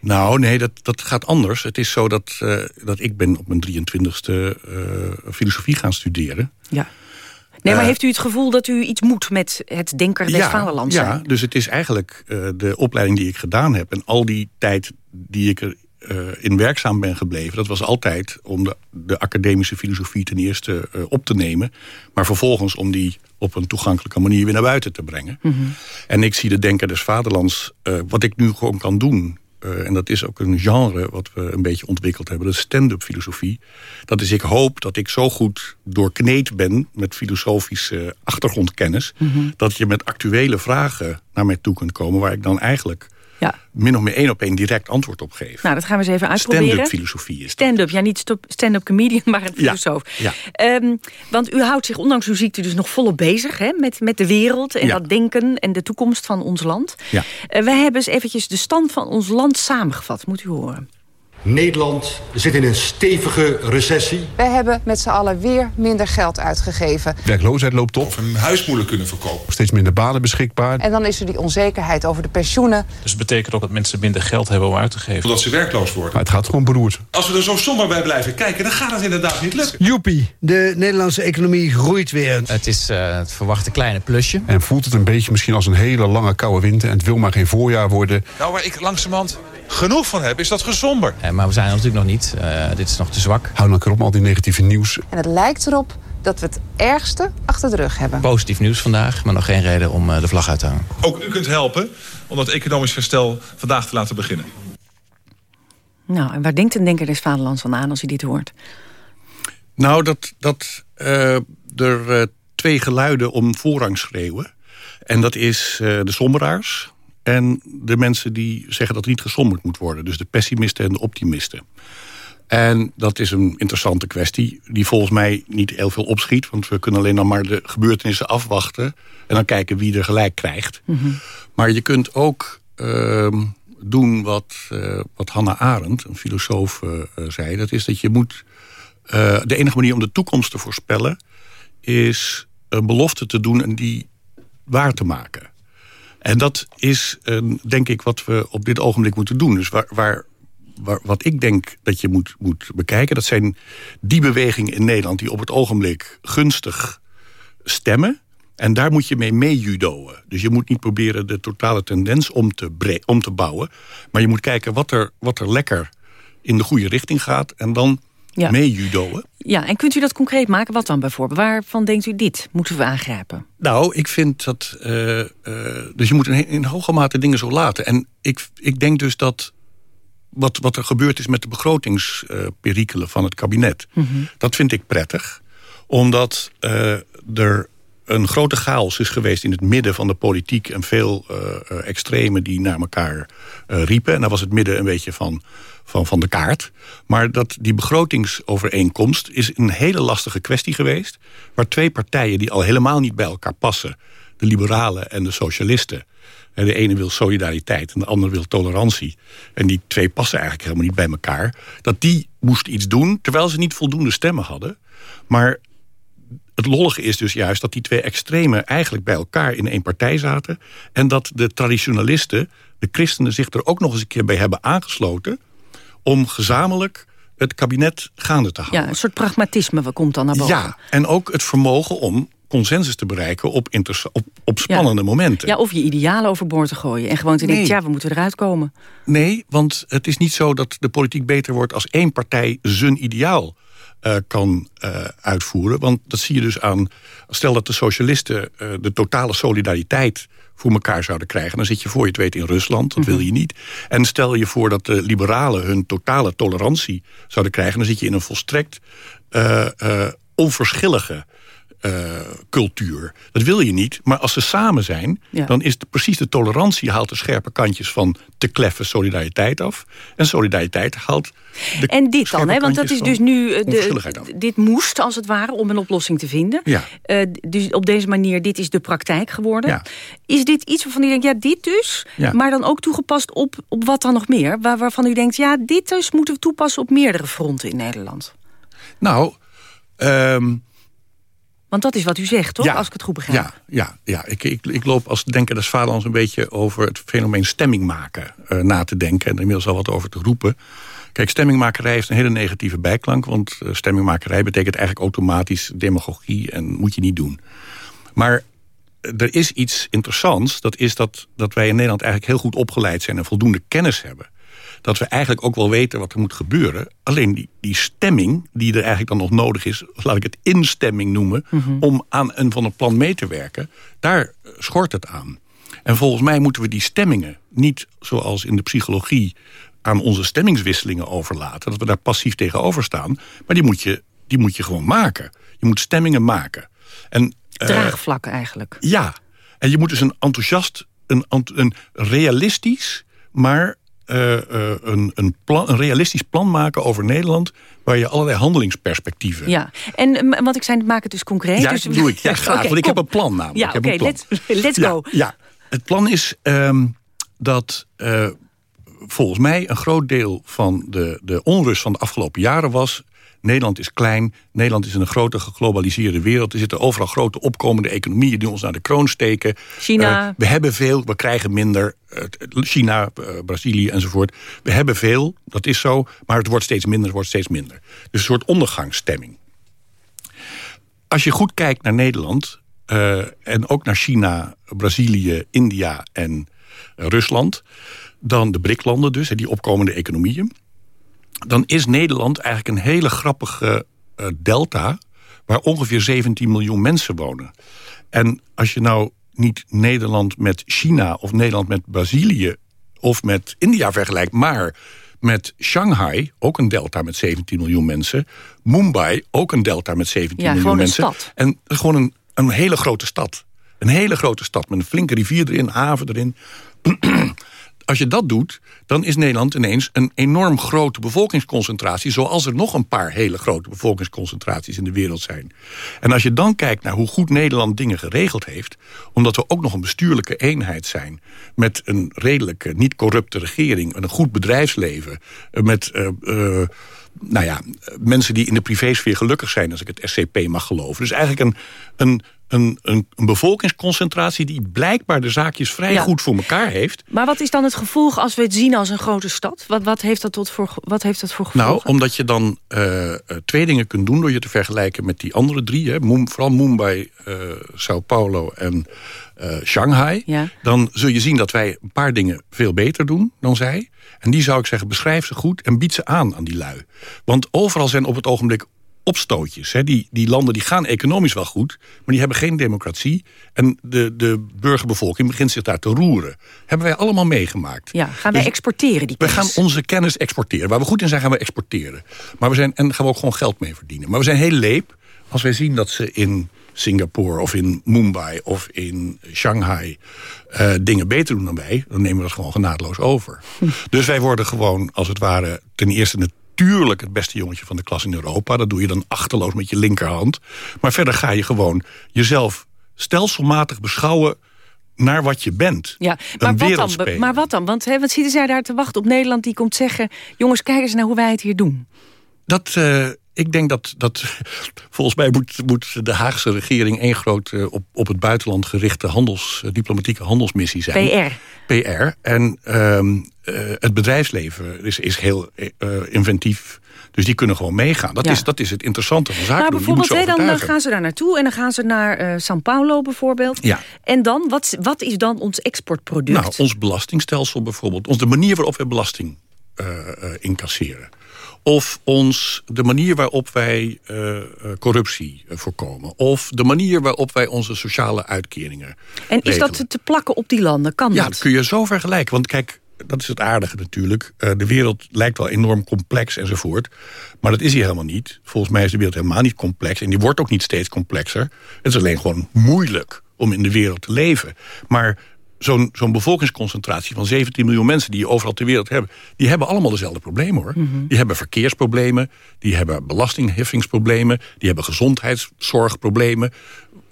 Speaker 12: Nou, nee, dat, dat gaat anders. Het is zo dat, uh, dat ik ben op mijn 23ste uh, filosofie gaan studeren.
Speaker 16: Ja. Nee, maar uh, heeft u het gevoel dat u iets moet met het denker des
Speaker 12: ja,
Speaker 16: vaderlands
Speaker 12: Ja,
Speaker 16: zijn?
Speaker 12: dus het is eigenlijk de opleiding die ik gedaan heb... en al die tijd die ik er in werkzaam ben gebleven... dat was altijd om de, de academische filosofie ten eerste op te nemen... maar vervolgens om die op een toegankelijke manier weer naar buiten te brengen.
Speaker 16: Mm -hmm.
Speaker 12: En ik zie de denker des vaderlands... wat ik nu gewoon kan doen... Uh, en dat is ook een genre wat we een beetje ontwikkeld hebben. Dat is stand-up filosofie. Dat is, ik hoop dat ik zo goed doorkneed ben... met filosofische achtergrondkennis...
Speaker 16: Mhm.
Speaker 12: Mm -hmm. dat je met actuele vragen naar mij toe kunt komen... waar ik dan eigenlijk
Speaker 16: ja.
Speaker 12: min of meer één op één direct antwoord op geef.
Speaker 16: Nou, dat gaan we eens even uitproberen.
Speaker 12: Stand-up filosofie is.
Speaker 16: Stand-up, ja, niet stand-up comedian, maar een filosoof.
Speaker 12: Ja, ja.
Speaker 16: Um, want u houdt zich, ondanks uw ziekte, dus nog volop bezig... Hè, met, met de wereld en
Speaker 12: Ja.
Speaker 16: dat denken en de toekomst van ons land.
Speaker 12: Ja.
Speaker 16: Uh, wij hebben eens eventjes de stand van ons land samengevat, moet u horen.
Speaker 15: Nederland zit in een stevige recessie.
Speaker 17: Wij hebben met z'n allen weer minder geld uitgegeven.
Speaker 18: Werkloosheid loopt op.
Speaker 13: Of een huis moeilijk kunnen verkopen.
Speaker 18: Steeds minder banen beschikbaar.
Speaker 17: En dan is er die onzekerheid over de pensioenen.
Speaker 2: Dus het betekent ook dat mensen minder geld hebben om uit te geven.
Speaker 13: Omdat ze werkloos worden.
Speaker 18: Maar het gaat gewoon beroerd.
Speaker 13: Als we er zo somber bij blijven kijken, dan gaat het inderdaad niet lukken.
Speaker 19: Joepie, de Nederlandse economie groeit weer.
Speaker 11: Het is uh, het verwachte kleine plusje.
Speaker 18: En voelt het een beetje misschien als een hele lange koude winter. En het wil maar geen voorjaar worden.
Speaker 13: Nou, waar ik langzamerhand genoeg van heb, is dat gezomber.
Speaker 11: Uh, maar we zijn er natuurlijk nog niet. Uh, dit is nog te zwak.
Speaker 18: Hou dan erop al die negatieve nieuws.
Speaker 17: En het lijkt erop dat we het ergste achter de rug hebben.
Speaker 11: Positief nieuws vandaag, maar nog geen reden om uh, de vlag uit te hangen.
Speaker 13: Ook u kunt helpen om dat economisch herstel vandaag te laten beginnen.
Speaker 16: Nou, en waar denkt een denker des vaderlands van aan als hij dit hoort?
Speaker 12: Nou, dat, dat uh, er uh, twee geluiden om voorrang schreeuwen. En dat is uh, de somberaars en de mensen die zeggen dat er niet gesomberd moet worden. Dus de pessimisten en de optimisten. En dat is een interessante kwestie die volgens mij niet heel veel opschiet. Want we kunnen alleen dan maar de gebeurtenissen afwachten. En dan kijken wie er gelijk krijgt.
Speaker 16: Mm -hmm.
Speaker 12: Maar je kunt ook uh, doen wat, uh, wat Hannah Arendt, een filosoof, uh, zei. Dat is dat je moet... De enige manier om de toekomst te voorspellen... is een belofte te doen en die waar te maken. En dat is, denk ik, wat we op dit ogenblik moeten doen. Dus waar... waar Waar, wat ik denk dat je moet, moet bekijken... dat zijn die bewegingen in Nederland die op het ogenblik gunstig stemmen. En daar moet je mee meejudoen. Dus je moet niet proberen de totale tendens om te, om te bouwen. Maar je moet kijken wat er, wat er lekker in de goede richting gaat. En dan
Speaker 16: Ja.
Speaker 12: meejudoën.
Speaker 16: Ja, en kunt u dat concreet maken? Wat dan bijvoorbeeld? Waarvan denkt u dit moeten we aangrijpen?
Speaker 12: Nou, ik vind dat... eh, eh, dus je moet in, in hoge mate dingen zo laten. En ik, ik denk dus dat wat, wat er gebeurd is met de begrotingsperikelen van het kabinet... dat vind ik prettig. Omdat eh, er een grote chaos is geweest in het midden van de politiek... en veel eh, eh, extremen die naar elkaar eh, riepen. En daar was het midden een beetje van, van, van de kaart. Maar dat die begrotingsovereenkomst is een hele lastige kwestie geweest... waar twee partijen die al helemaal niet bij elkaar passen... de liberalen en de socialisten... En de ene wil solidariteit en de ander wil tolerantie. En die twee passen eigenlijk helemaal niet bij elkaar. Dat die moest iets doen, terwijl ze niet voldoende stemmen hadden. Maar het lollige is dus juist dat die twee extremen... eigenlijk bij elkaar in één partij zaten. En dat de traditionalisten, de christenen... zich er ook nog eens een keer bij hebben aangesloten... om gezamenlijk het kabinet gaande te houden.
Speaker 16: Ja, een soort pragmatisme wat komt dan naar boven.
Speaker 12: Ja, en ook het vermogen om consensus te bereiken op, op, op spannende momenten.
Speaker 16: Ja, of je idealen overboord te gooien. En gewoon te denken, ja, we moeten eruit komen.
Speaker 12: Nee, want het is niet zo dat de politiek beter wordt... als één partij zijn ideaal eh, kan eh, uitvoeren. Want dat zie je dus aan... stel dat de socialisten eh, de totale solidariteit voor elkaar zouden krijgen... dan zit je voor je het weet in Rusland, dat wil je niet. En stel je voor dat de liberalen hun totale tolerantie zouden krijgen... dan zit je in een volstrekt eh, eh, onverschillige cultuur. Dat wil je niet, maar als ze samen zijn...
Speaker 16: Ja.
Speaker 12: dan is de, precies de tolerantie haalt de scherpe kantjes van te kleffe solidariteit af. En solidariteit haalt de
Speaker 16: En dit dan, hè? want dat is dus nu... eh. De, dit moest, als het ware, om een oplossing te vinden.
Speaker 12: Ja.
Speaker 16: Eh, dus op deze manier, dit is de praktijk geworden.
Speaker 12: Ja.
Speaker 16: Is dit iets waarvan u denkt, ja, dit dus... Maar dan ook toegepast op, op wat dan nog meer? Waar, waarvan u denkt, ja, dit dus moeten we toepassen... op meerdere fronten in Nederland.
Speaker 12: Nou, ehm,
Speaker 16: Want dat is wat u zegt, toch?
Speaker 12: Ja.
Speaker 16: Als ik het goed begrijp.
Speaker 12: ja, ja, ja. Ik, ik, ik loop als denker des vaderlands een beetje over het fenomeen stemming maken eh, na te denken. En er inmiddels al wat over te roepen. Kijk, stemmingmakerij heeft een hele negatieve bijklank. Want eh, stemmingmakerij betekent eigenlijk automatisch demagogie en moet je niet doen. Maar er is iets interessants. Dat is dat, dat wij in Nederland eigenlijk heel goed opgeleid zijn... en voldoende kennis hebben. Dat we eigenlijk ook wel weten wat er moet gebeuren. Alleen die, die stemming die er eigenlijk dan nog nodig is... laat ik het instemming noemen... om aan een van een plan mee te werken... daar eh, schort het aan. En volgens mij moeten we die stemmingen niet zoals in de psychologie... aan onze stemmingswisselingen overlaten. Dat we daar passief tegenover staan. Maar die moet je, die moet je gewoon maken. Je moet stemmingen maken. En eh,
Speaker 16: Draagvlak eigenlijk.
Speaker 12: ja, en je moet dus een enthousiast, een, een realistisch, maar eh, eh, een, een, plan, een realistisch plan maken over Nederland... waar je allerlei handelingsperspectieven...
Speaker 16: Ja, en wat ik zei, maak het dus concreet.
Speaker 12: Ja,
Speaker 16: dus,
Speaker 12: dat doe ik. Ja, graag, want ik heb een plan namelijk.
Speaker 16: Ja, oké, let's, let's
Speaker 12: Ja,
Speaker 16: go.
Speaker 12: Ja, het plan is ehm, dat eh, volgens mij een groot deel van de, de onrust van de afgelopen jaren was... Nederland is klein, Nederland is in een grote geglobaliseerde wereld. Er zitten overal grote opkomende economieën die ons naar de kroon steken.
Speaker 16: China.
Speaker 12: Eh, we hebben veel, we krijgen minder. Eh, China, eh, Brazilië enzovoort. We hebben veel, dat is zo, maar het wordt steeds minder, het wordt steeds minder. Dus een soort ondergangsstemming. Als je goed kijkt naar Nederland... en ook naar China, Brazilië, India en Rusland... dan de BRIC-landen dus, die opkomende economieën... dan is Nederland eigenlijk een hele grappige eh, delta... waar ongeveer 17 miljoen mensen wonen. En als je nou niet Nederland met China of Nederland met Brazilië... of met India vergelijkt, maar met Shanghai, ook een delta met 17 miljoen mensen... Mumbai, ook een delta met 17
Speaker 16: Ja,
Speaker 12: miljoen mensen.
Speaker 16: stad.
Speaker 12: En gewoon een, een hele grote stad. Een hele grote stad met een flinke rivier erin, haven erin. Als je dat doet, dan is Nederland ineens een enorm grote bevolkingsconcentratie... zoals er nog een paar hele grote bevolkingsconcentraties in de wereld zijn. En als je dan kijkt naar hoe goed Nederland dingen geregeld heeft... omdat we ook nog een bestuurlijke eenheid zijn... met een redelijke, niet corrupte regering, een goed bedrijfsleven... eh, met... eh, eh, nou ja, mensen die in de privésfeer gelukkig zijn... als ik het SCP mag geloven. Dus eigenlijk een, een, een, een, een bevolkingsconcentratie... die blijkbaar de zaakjes vrij
Speaker 16: Ja.
Speaker 12: goed voor elkaar heeft.
Speaker 16: Maar wat is dan het gevolg als we het zien als een grote stad? Wat, wat, heeft, dat tot voor, wat heeft dat voor gevolgen?
Speaker 12: Nou, omdat je dan eh, eh, twee dingen kunt doen... door je te vergelijken met die andere drie. Hè, vooral Mumbai, eh Sao Paulo en Shanghai.
Speaker 16: Ja.
Speaker 12: Dan zul je zien dat wij een paar dingen veel beter doen dan zij. En die zou ik zeggen, beschrijf ze goed en bied ze aan aan die lui. Want overal zijn op het ogenblik opstootjes. Hè. Die, die landen die gaan economisch wel goed, maar die hebben geen democratie. En de, de burgerbevolking begint zich daar te roeren. Hebben wij allemaal meegemaakt.
Speaker 16: Ja, gaan wij
Speaker 12: Dus
Speaker 16: exporteren die
Speaker 12: we
Speaker 16: kennis?
Speaker 12: gaan onze kennis exporteren. Waar we goed in zijn, gaan we exporteren. Maar we zijn, en gaan we ook gewoon geld mee verdienen. Maar we zijn heel leep als wij zien dat ze in Singapore of in Mumbai of in Shanghai eh, dingen beter doen dan wij. Dan nemen we dat gewoon genadeloos over. Dus wij worden gewoon, als het ware, ten eerste natuurlijk het beste jongetje van de klas in Europa. Dat doe je dan achterloos met je linkerhand. Maar verder ga je gewoon jezelf stelselmatig beschouwen naar wat je bent.
Speaker 16: Ja,
Speaker 12: Een
Speaker 16: maar wat, dan,
Speaker 12: wereldspeler.
Speaker 16: maar wat dan? Want hè, wat zitten zij daar te wachten op Nederland die komt zeggen... jongens, kijk eens naar hoe wij het hier doen.
Speaker 12: Dat, eh, ik denk dat, dat volgens mij moet, moet de Haagse regering... één groot eh, op, op het buitenland gerichte handels, eh, diplomatieke handelsmissie zijn.
Speaker 16: PR.
Speaker 12: PR. En ehm, eh, het bedrijfsleven is, is heel inventief. Dus die kunnen gewoon meegaan. Dat,
Speaker 16: Ja.
Speaker 12: is, dat is het interessante van zaken
Speaker 16: Maar bijvoorbeeld, hè, dan, dan gaan ze daar naartoe en dan gaan ze naar São Paulo bijvoorbeeld.
Speaker 12: Ja.
Speaker 16: En dan, wat, wat is dan ons exportproduct?
Speaker 12: Nou, ons belastingstelsel bijvoorbeeld. Ons, de manier waarop we belasting incasseren. Of ons, de manier waarop wij eh, eh, corruptie eh, voorkomen. Of de manier waarop wij onze sociale uitkeringen
Speaker 16: en is dat te, plakken op die landen? Kan
Speaker 12: Ja,
Speaker 16: dat?
Speaker 12: dat kun je zo vergelijken. Want kijk, dat is het aardige natuurlijk. De wereld lijkt wel enorm complex enzovoort. Maar dat is hij helemaal niet. Volgens mij is de wereld helemaal niet complex. En die wordt ook niet steeds complexer. Het is alleen gewoon moeilijk om in de wereld te leven. Maar zo'n zo'n bevolkingsconcentratie van 17 miljoen mensen... die je overal ter wereld hebben... die hebben allemaal dezelfde problemen, hoor. Die hebben verkeersproblemen, die hebben belastingheffingsproblemen... die hebben gezondheidszorgproblemen.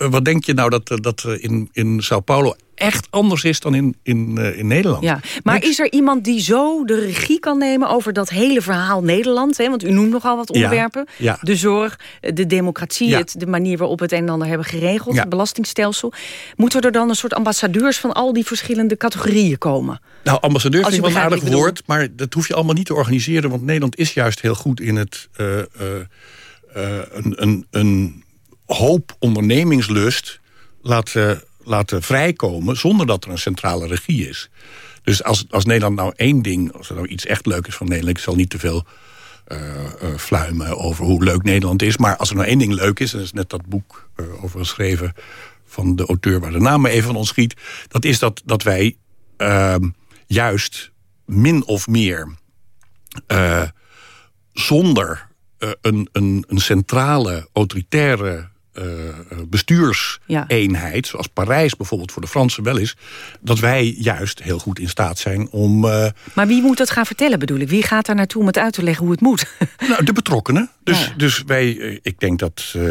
Speaker 12: Eh, wat denk je nou dat, eh, dat eh, in, in Sao Paulo echt anders is dan in, in, in Nederland?
Speaker 16: Ja, maar is er iemand die zo de regie kan nemen over dat hele verhaal Nederland? Hè? Want u noemt nogal wat onderwerpen.
Speaker 12: ja.
Speaker 16: De zorg, de democratie,
Speaker 12: Ja.
Speaker 16: het, de manier waarop we het een en ander hebben geregeld.
Speaker 12: Ja.
Speaker 16: Het belastingstelsel. Moeten er dan een soort ambassadeurs van al die verschillende categorieën komen?
Speaker 12: Nou, ambassadeur
Speaker 16: Als
Speaker 12: vind
Speaker 16: u
Speaker 12: ik wel een aardig woord... maar dat hoef je allemaal niet te organiseren... want Nederland is juist heel goed in het... een, een, een hoop ondernemingslust laten, laten vrijkomen... zonder dat er een centrale regie is. Dus als, als Nederland nou één ding... als er nou iets echt leuk is van Nederland... ik zal niet te veel eh, eh, fluimen over hoe leuk Nederland is... maar als er nou één ding leuk is... en er is net dat boek eh, over geschreven van de auteur... waar de naam even van ons schiet... dat is dat, dat wij ehm, juist min of meer zonder een, een, een centrale, autoritaire bestuurseenheid... zoals Parijs bijvoorbeeld voor de Fransen wel is... dat wij juist heel goed in staat zijn om... eh,
Speaker 16: Maar wie moet dat gaan vertellen bedoel ik? Wie gaat daar naartoe om het uit te leggen hoe het moet?
Speaker 12: nou, de betrokkenen. Dus, dus wij, eh, ik denk dat eh,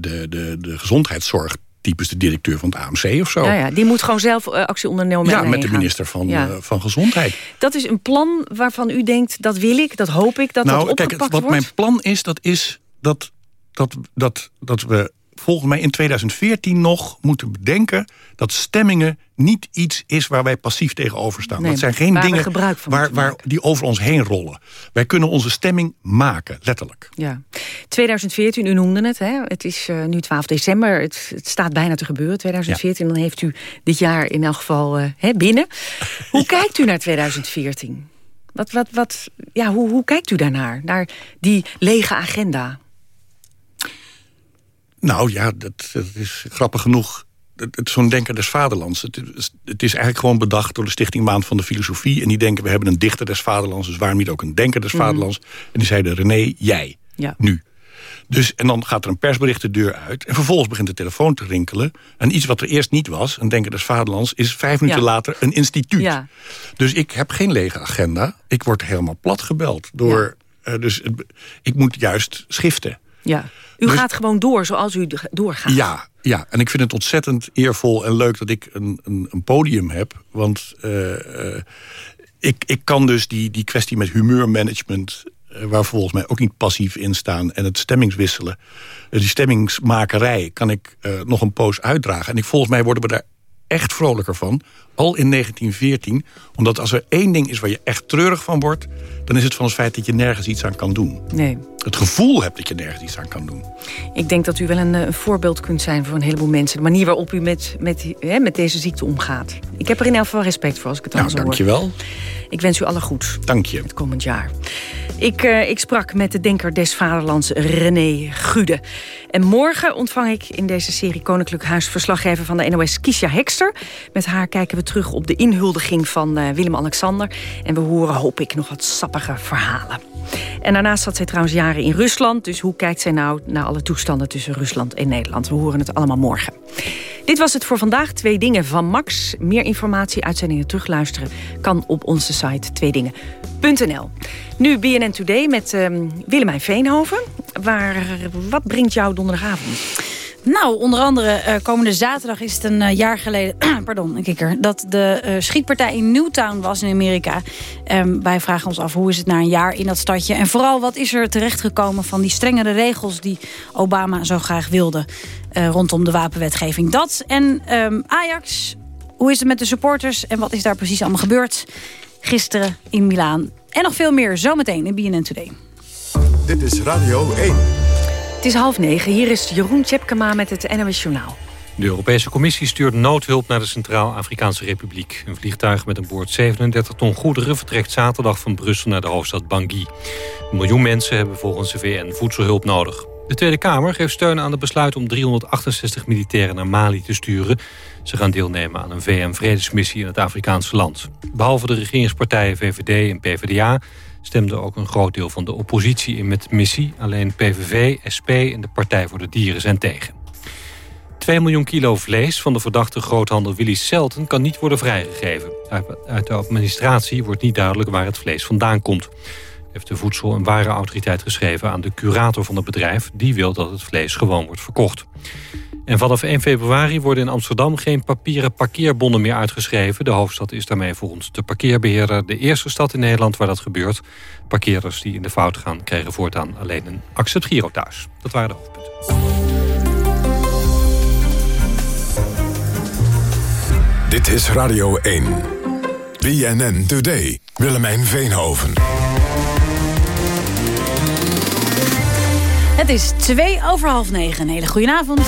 Speaker 12: de, de, de gezondheidszorg types de directeur van het AMC of zo.
Speaker 16: Ja, ja, die moet gewoon zelf eh, actie ondernemen.
Speaker 12: Ja, met de minister van,
Speaker 16: Ja.
Speaker 12: eh, van Gezondheid.
Speaker 16: Dat is een plan waarvan u denkt, dat wil ik, dat hoop ik, dat
Speaker 12: nou,
Speaker 16: dat
Speaker 12: kijk,
Speaker 16: opgepakt
Speaker 12: wat
Speaker 16: wordt?
Speaker 12: mijn plan is, dat is dat, dat, dat, dat we volgens mij in 2014 nog moeten bedenken... dat stemmingen niet iets is waar wij passief tegenover staan.
Speaker 16: Nee,
Speaker 12: dat zijn geen dingen
Speaker 16: gebruik van
Speaker 12: waar, waar die over ons heen rollen. Wij kunnen onze stemming maken, letterlijk.
Speaker 16: Ja. 2014, u noemde het, hè? het is eh, nu 12 december, het, het staat bijna te gebeuren, 2014. Dan heeft u dit jaar in elk geval eh, hè, binnen. Hoe kijkt u naar 2014? Wat, wat, wat, ja, hoe, hoe kijkt u daarnaar, naar die lege agenda?
Speaker 12: Nou ja, dat, dat is grappig genoeg. Zo'n denker des vaderlands. Het is, het is eigenlijk gewoon bedacht door de Stichting Maand van de Filosofie. En die denken, we hebben een dichter des vaderlands. Dus waarom niet ook een denker des
Speaker 16: Mhm.
Speaker 12: vaderlands? En die zeiden, René, jij.
Speaker 16: Ja.
Speaker 12: Nu. Dus, en dan gaat er een persbericht de deur uit. En vervolgens begint de telefoon te rinkelen. En iets wat er eerst niet was, een denker des vaderlands... is vijf minuten
Speaker 16: Ja.
Speaker 12: later een instituut.
Speaker 16: Ja.
Speaker 12: Dus ik heb geen lege agenda. Ik word helemaal plat gebeld. Door, eh, dus het- ik moet juist schiften.
Speaker 16: Ja. U
Speaker 12: Dus-
Speaker 16: gaat gewoon door zoals u doorgaat.
Speaker 12: Ja, ja, en ik vind het ontzettend eervol en leuk dat ik een, een, een podium heb. Want eh, eh, ik, ik kan dus die, die kwestie met humeurmanagement... eh, waar volgens mij ook niet passief in staan... en het stemmingswisselen, die stemmingsmakerij... kan ik nog een poos uitdragen. En ik, volgens mij worden we daar echt vrolijker van. Al in 1914. Omdat als er één ding is waar je echt treurig van wordt... dan is het van het feit dat je nergens iets aan kan doen.
Speaker 16: Nee.
Speaker 12: Het gevoel hebt dat je nergens iets aan kan doen.
Speaker 16: Ik denk dat u wel een, een voorbeeld kunt zijn voor een heleboel mensen. De manier waarop u met, met, hè, met deze ziekte omgaat. Ik heb er in elk geval respect voor als ik het
Speaker 12: Nou,
Speaker 16: zo hoor.
Speaker 12: dankjewel.
Speaker 16: Ik wens u alle goed.
Speaker 12: Dank je.
Speaker 16: Het komend jaar. Ik, eh, ik sprak met de denker des vaderlands René Gude. En morgen ontvang ik in deze serie Koninklijk Huis... verslaggever van de NOS Kisha Hekster. Met haar kijken we terug op de inhuldiging van eh, Willem-Alexander. En we horen, hoop ik, nog wat sappige verhalen. En daarnaast zat zij trouwens jaren in Rusland. Dus hoe kijkt zij nou naar alle toestanden tussen Rusland en Nederland? We horen het allemaal morgen. Dit was het voor vandaag. Twee dingen van Max. Meer informatie, uitzendingen terugluisteren... kan op onze site tweedingen.nl. Nu BNN Today met ehm, Willemijn Veenhoven. Waar, wat brengt jou donderdagavond?
Speaker 20: Nou, onder andere eh, komende zaterdag is het een eh, jaar geleden... pardon, een kikker. Dat de eh, schietpartij in Newtown was in Amerika. Ehm, wij vragen ons af, hoe is het na een jaar in dat stadje? En vooral, wat is er terechtgekomen van die strengere regels... die Obama zo graag wilde rondom de wapenwetgeving? Dat en ehm, Ajax, hoe is het met de supporters... en wat is daar precies allemaal gebeurd gisteren in Milaan? En nog veel meer zometeen in BNN Today.
Speaker 10: Dit is Radio 1.
Speaker 16: Het is half negen. Hier is Jeroen Tjepkema met het NOS Journaal.
Speaker 1: De Europese Commissie stuurt noodhulp naar de Centraal-Afrikaanse Republiek. Een vliegtuig met een boord 37 ton goederen vertrekt zaterdag van Brussel naar de hoofdstad Bangui. Een miljoen mensen hebben volgens de VN voedselhulp nodig. De Tweede Kamer geeft steun aan het besluit om 368 militairen naar Mali te sturen. Ze gaan deelnemen aan een VN-vredesmissie in het Afrikaanse land. Behalve de regeringspartijen VVD en PvdA stemde ook een groot deel van de oppositie in met missie. Alleen PVV, SP en de Partij voor de Dieren zijn tegen. 2 miljoen kilo vlees van de verdachte groothandel Willy Selten kan niet worden vrijgegeven. Uit de administratie wordt niet duidelijk waar het vlees vandaan komt. Heeft de Voedsel- en Warenautoriteit geschreven aan de curator van het bedrijf. Die wil dat het vlees gewoon wordt verkocht. En vanaf 1 februari worden in Amsterdam geen papieren parkeerbonnen meer uitgeschreven. De hoofdstad is daarmee volgens de parkeerbeheerder de eerste stad in Nederland waar dat gebeurt. Parkeerders die in de fout gaan krijgen voortaan alleen een accept Giro thuis. Dat waren de hoofdpunten.
Speaker 10: Dit is Radio 1. BNN Today. Willemijn Veenhoven.
Speaker 20: Het is twee over half negen. Een hele goede avond.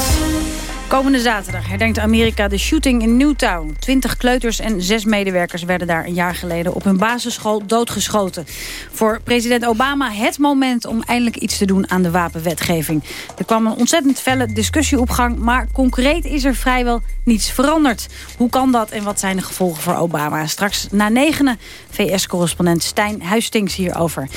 Speaker 20: Komende zaterdag herdenkt Amerika de shooting in Newtown. Twintig kleuters en zes medewerkers werden daar een jaar geleden... op hun basisschool doodgeschoten. Voor president Obama het moment om eindelijk iets te doen aan de wapenwetgeving. Er kwam een ontzettend felle discussie op gang... maar concreet is er vrijwel niets veranderd. Hoe kan dat en wat zijn de gevolgen voor Obama? Straks na negenen VS-correspondent Stijn Huistings hierover.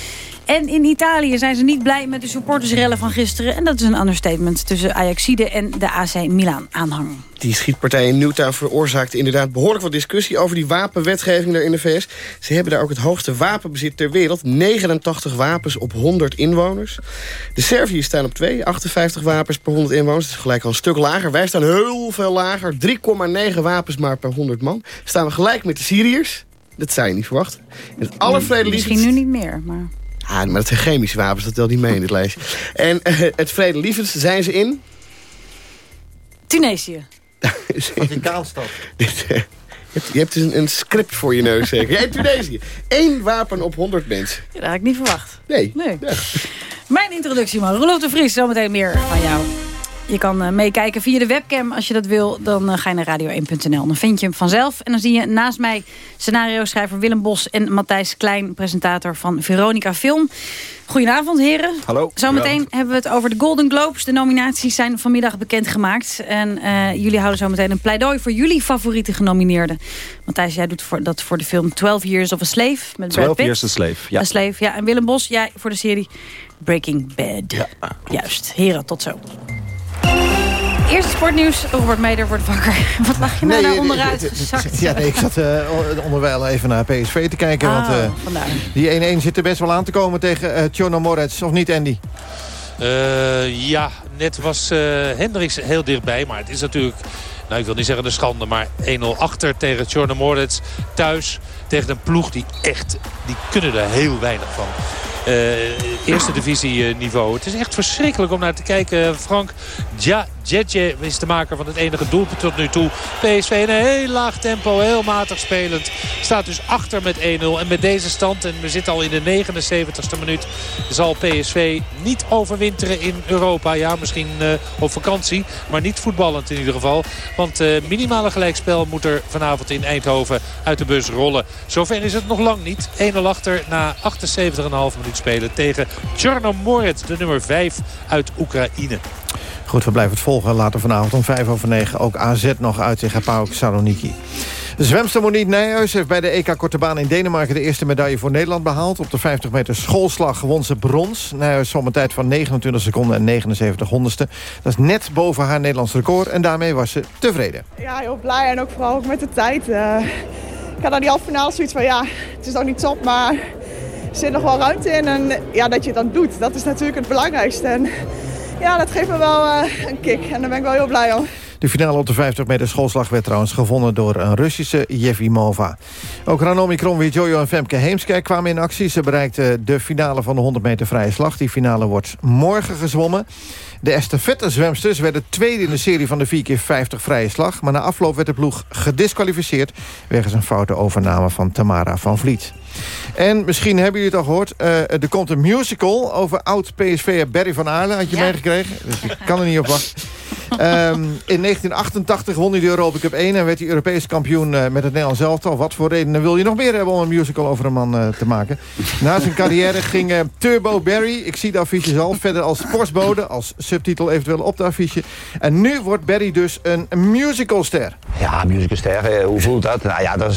Speaker 20: En in Italië zijn ze niet blij met de supportersrellen van gisteren. En dat is een understatement tussen Ajaxide en de AC Milan aanhang.
Speaker 21: Die schietpartij in Newtown veroorzaakte inderdaad behoorlijk wat discussie... over die wapenwetgeving daar in de VS. Ze hebben daar ook het hoogste wapenbezit ter wereld. 89 wapens op 100 inwoners. De Serviërs staan op 2, 58 wapens per 100 inwoners. Dat is gelijk al een stuk lager. Wij staan heel veel lager. 3,9 wapens maar per 100 man. Staan we gelijk met de Syriërs. Dat zou je niet verwachten. Het allervredelievendst...
Speaker 20: Misschien nu niet meer, maar...
Speaker 21: Ah, maar dat zijn chemische wapens, dat telt niet mee in dit lijstje. En uh, het vredelievendst zijn ze in...
Speaker 20: Tunesië.
Speaker 21: Vaticaanstad. je hebt, je hebt dus een, een, script voor je neus, zeker. Jij, Tunesië. Eén wapen op 100 mensen.
Speaker 20: Ja, dat had ik niet verwacht.
Speaker 21: Nee.
Speaker 20: nee. Ja. Mijn introductie, man. Rolof de Vries, zometeen meer van jou. Je kan uh, meekijken via de webcam als je dat wil. Dan uh, ga je naar radio1.nl. Dan vind je hem vanzelf. En dan zie je naast mij scenario-schrijver Willem Bos... en Matthijs Klein, presentator van Veronica Film. Goedenavond, heren.
Speaker 22: Hallo.
Speaker 20: Zometeen hebben we het over de Golden Globes. De nominaties zijn vanmiddag bekendgemaakt. En uh, jullie houden zometeen een pleidooi voor jullie favoriete genomineerden. Matthijs, jij doet voor, dat voor de film 12 Years of a Slave. Met
Speaker 22: 12 Years a Slave, ja.
Speaker 20: A Slave, ja. En Willem Bos, jij voor de serie Breaking Bad.
Speaker 22: Ja.
Speaker 20: Juist. Heren, tot zo. Eerste sportnieuws. Robert Meder wordt wakker. Wat lag je nou nee, daar onderuit gezakt?
Speaker 22: Ja, nee, ik zat uh, onderwijl even naar PSV te kijken.
Speaker 20: Ah,
Speaker 22: want uh, die 1-1 zit er best wel aan te komen tegen uh, Tjono Moretz. Of niet, Andy?
Speaker 14: Uh, ja, net was Hendricks heel dichtbij. Maar het is natuurlijk, nou ik wil niet zeggen een schande... maar 1-0 achter tegen Tjono Moretz thuis. Tegen een ploeg die echt, die kunnen er heel weinig van. eerste divisie niveau. Het is echt verschrikkelijk om naar te kijken. Frank ja, Jetje is de maker van het enige doelpunt tot nu toe. PSV in een heel laag tempo, heel matig spelend. Staat dus achter met 1-0. En met deze stand, en we zitten al in de 79ste minuut... zal PSV niet overwinteren in Europa. Ja, misschien uh, op vakantie, maar niet voetballend in ieder geval. Want uh, minimale gelijkspel moet er vanavond in Eindhoven uit de bus rollen. Zover is het nog lang niet. 1-0 achter na 78,5 minuut spelen tegen Tjernomorets, de nummer 5 uit Oekraïne.
Speaker 22: Goed, we blijven het volgen. Later vanavond om 5 over 9 ook AZ nog uit tegen PAOK Saloniki. Zwemster Monique Nijhuis heeft bij de EK Korte Baan in Denemarken... de eerste medaille voor Nederland behaald. Op de 50 meter schoolslag won ze brons. Nijhuis zwom een tijd van 29 seconden en 79 honderdste. Dat is net boven haar Nederlands record en daarmee was ze tevreden.
Speaker 23: Ja, heel blij en ook vooral ook met de tijd. Uh, ik had aan die halve finale zoiets van ja, het is nog niet top, maar er zit nog wel ruimte in. En ja, dat je het dan doet, dat is natuurlijk het belangrijkste. En, ja, dat geeft me wel uh, een kick en daar ben ik wel heel blij om.
Speaker 22: De finale op de 50 meter schoolslag werd trouwens gewonnen door een Russische Yevimova. Ook Ranomi Kromowidjojo en Femke Heemskerk kwamen in actie. Ze bereikten de finale van de 100 meter vrije slag. Die finale wordt morgen gezwommen. De estafette zwemsters werden tweede in de serie van de 4x50 vrije slag. Maar na afloop werd de ploeg gedisqualificeerd... wegens een foute overname van Tamara van Vliet. En misschien hebben jullie het al gehoord. Uh, er komt een musical over oud-PSV'er Barry van Aarle. Had je ja. meegekregen? Dus ik kan er niet op wachten. Um, in 1988 won hij de Europa Cup 1 en werd hij Europees kampioen uh, met het Nederlands elftal. Wat voor redenen wil je nog meer hebben om een musical over een man uh, te maken? Na zijn carrière ging uh, Turbo Barry, ik zie de affiches al, verder als postbode, als subtitel eventueel op de affiche. En nu wordt Barry dus een musicalster.
Speaker 24: Ja, musicalster, hoe voelt dat? Nou ja, daar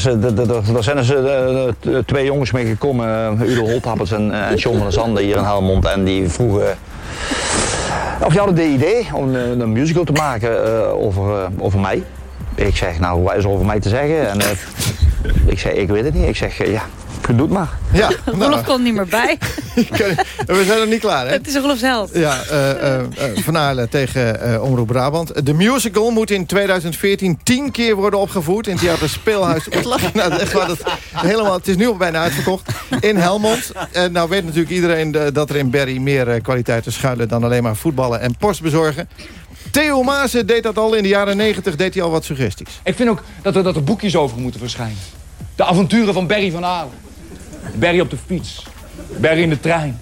Speaker 24: zijn er twee jongens mee gekomen, Udo Holthappers en, en John van der Zanden hier in Helmond. En die vroegen of die hadden het idee om een, een musical te maken uh, over, uh, over mij. Ik zeg, nou, wat is er over mij te zeggen? En ik zeg, ik weet het niet. Ik zeg, ja, doe het maar.
Speaker 22: Ja,
Speaker 20: nou, Rolf komt niet meer bij.
Speaker 22: we zijn nog niet klaar, hè?
Speaker 20: Het is een Rolfs held.
Speaker 22: Ja, Van Aarle tegen Omroep Brabant. De musical moet in 2014 tien keer worden opgevoerd... in het Theater Speelhuis. Wat lach je nou? Echt waar, dat, helemaal, het is nu al bijna uitverkocht. In Helmond. En nou weet natuurlijk iedereen dat er in Berry meer kwaliteiten schuilen... dan alleen maar voetballen en post bezorgen. Theo Maasen deed dat al in de jaren 90, deed hij al wat suggesties.
Speaker 25: Ik vind ook dat er, dat er boekjes over moeten verschijnen. De avonturen van Berry van Aalen. Berry op de fiets. Berry in de trein.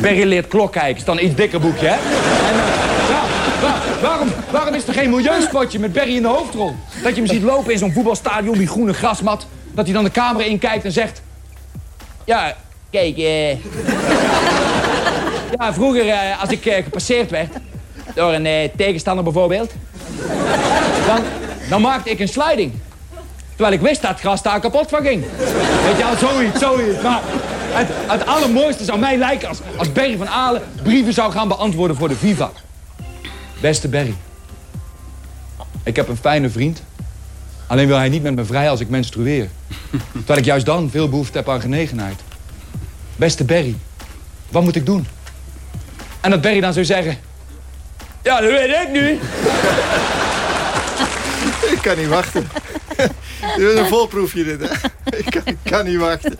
Speaker 25: Berry leert klok kijken. Is dan een iets dikker boekje, hè? En, uh, ja, waar, waarom, waarom is er geen milieuspotje met Berry in de hoofdrol? Dat je hem ziet lopen in zo'n voetbalstadion, die groene grasmat. Dat hij dan de camera inkijkt en zegt... Ja, kijk, eh... ja, vroeger uh, als ik uh, gepasseerd werd... door een tegenstander bijvoorbeeld... Dan, dan maakte ik een sliding. Terwijl ik wist dat het gras daar kapot van ging. Weet je al, zoiets, zoiets. Maar het, het allermooiste zou mij lijken als, als Berry van Aalen brieven zou gaan beantwoorden voor de Viva. Beste Berry. Ik heb een fijne vriend. Alleen wil hij niet met me vrij als ik menstrueer. Terwijl ik juist dan veel behoefte heb aan genegenheid. Beste Berry, wat moet ik doen? En dat Berry dan zou zeggen... Ja, dat weet ik nu.
Speaker 22: ik kan niet wachten. Dit is een volproefje dit, hè? Ik kan, ik kan niet wachten.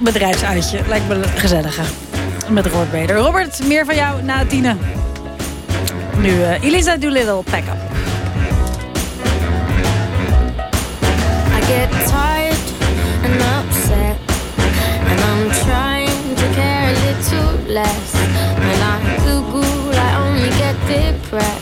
Speaker 20: Bedrijfsuitje, lijkt me gezelliger. Met Robert Beder. Robert, meer van jou na tienen. Nu uh, Elisa Doolittle, pack up.
Speaker 26: I get tired and upset And I'm trying to care a little less When I Google, I only get depressed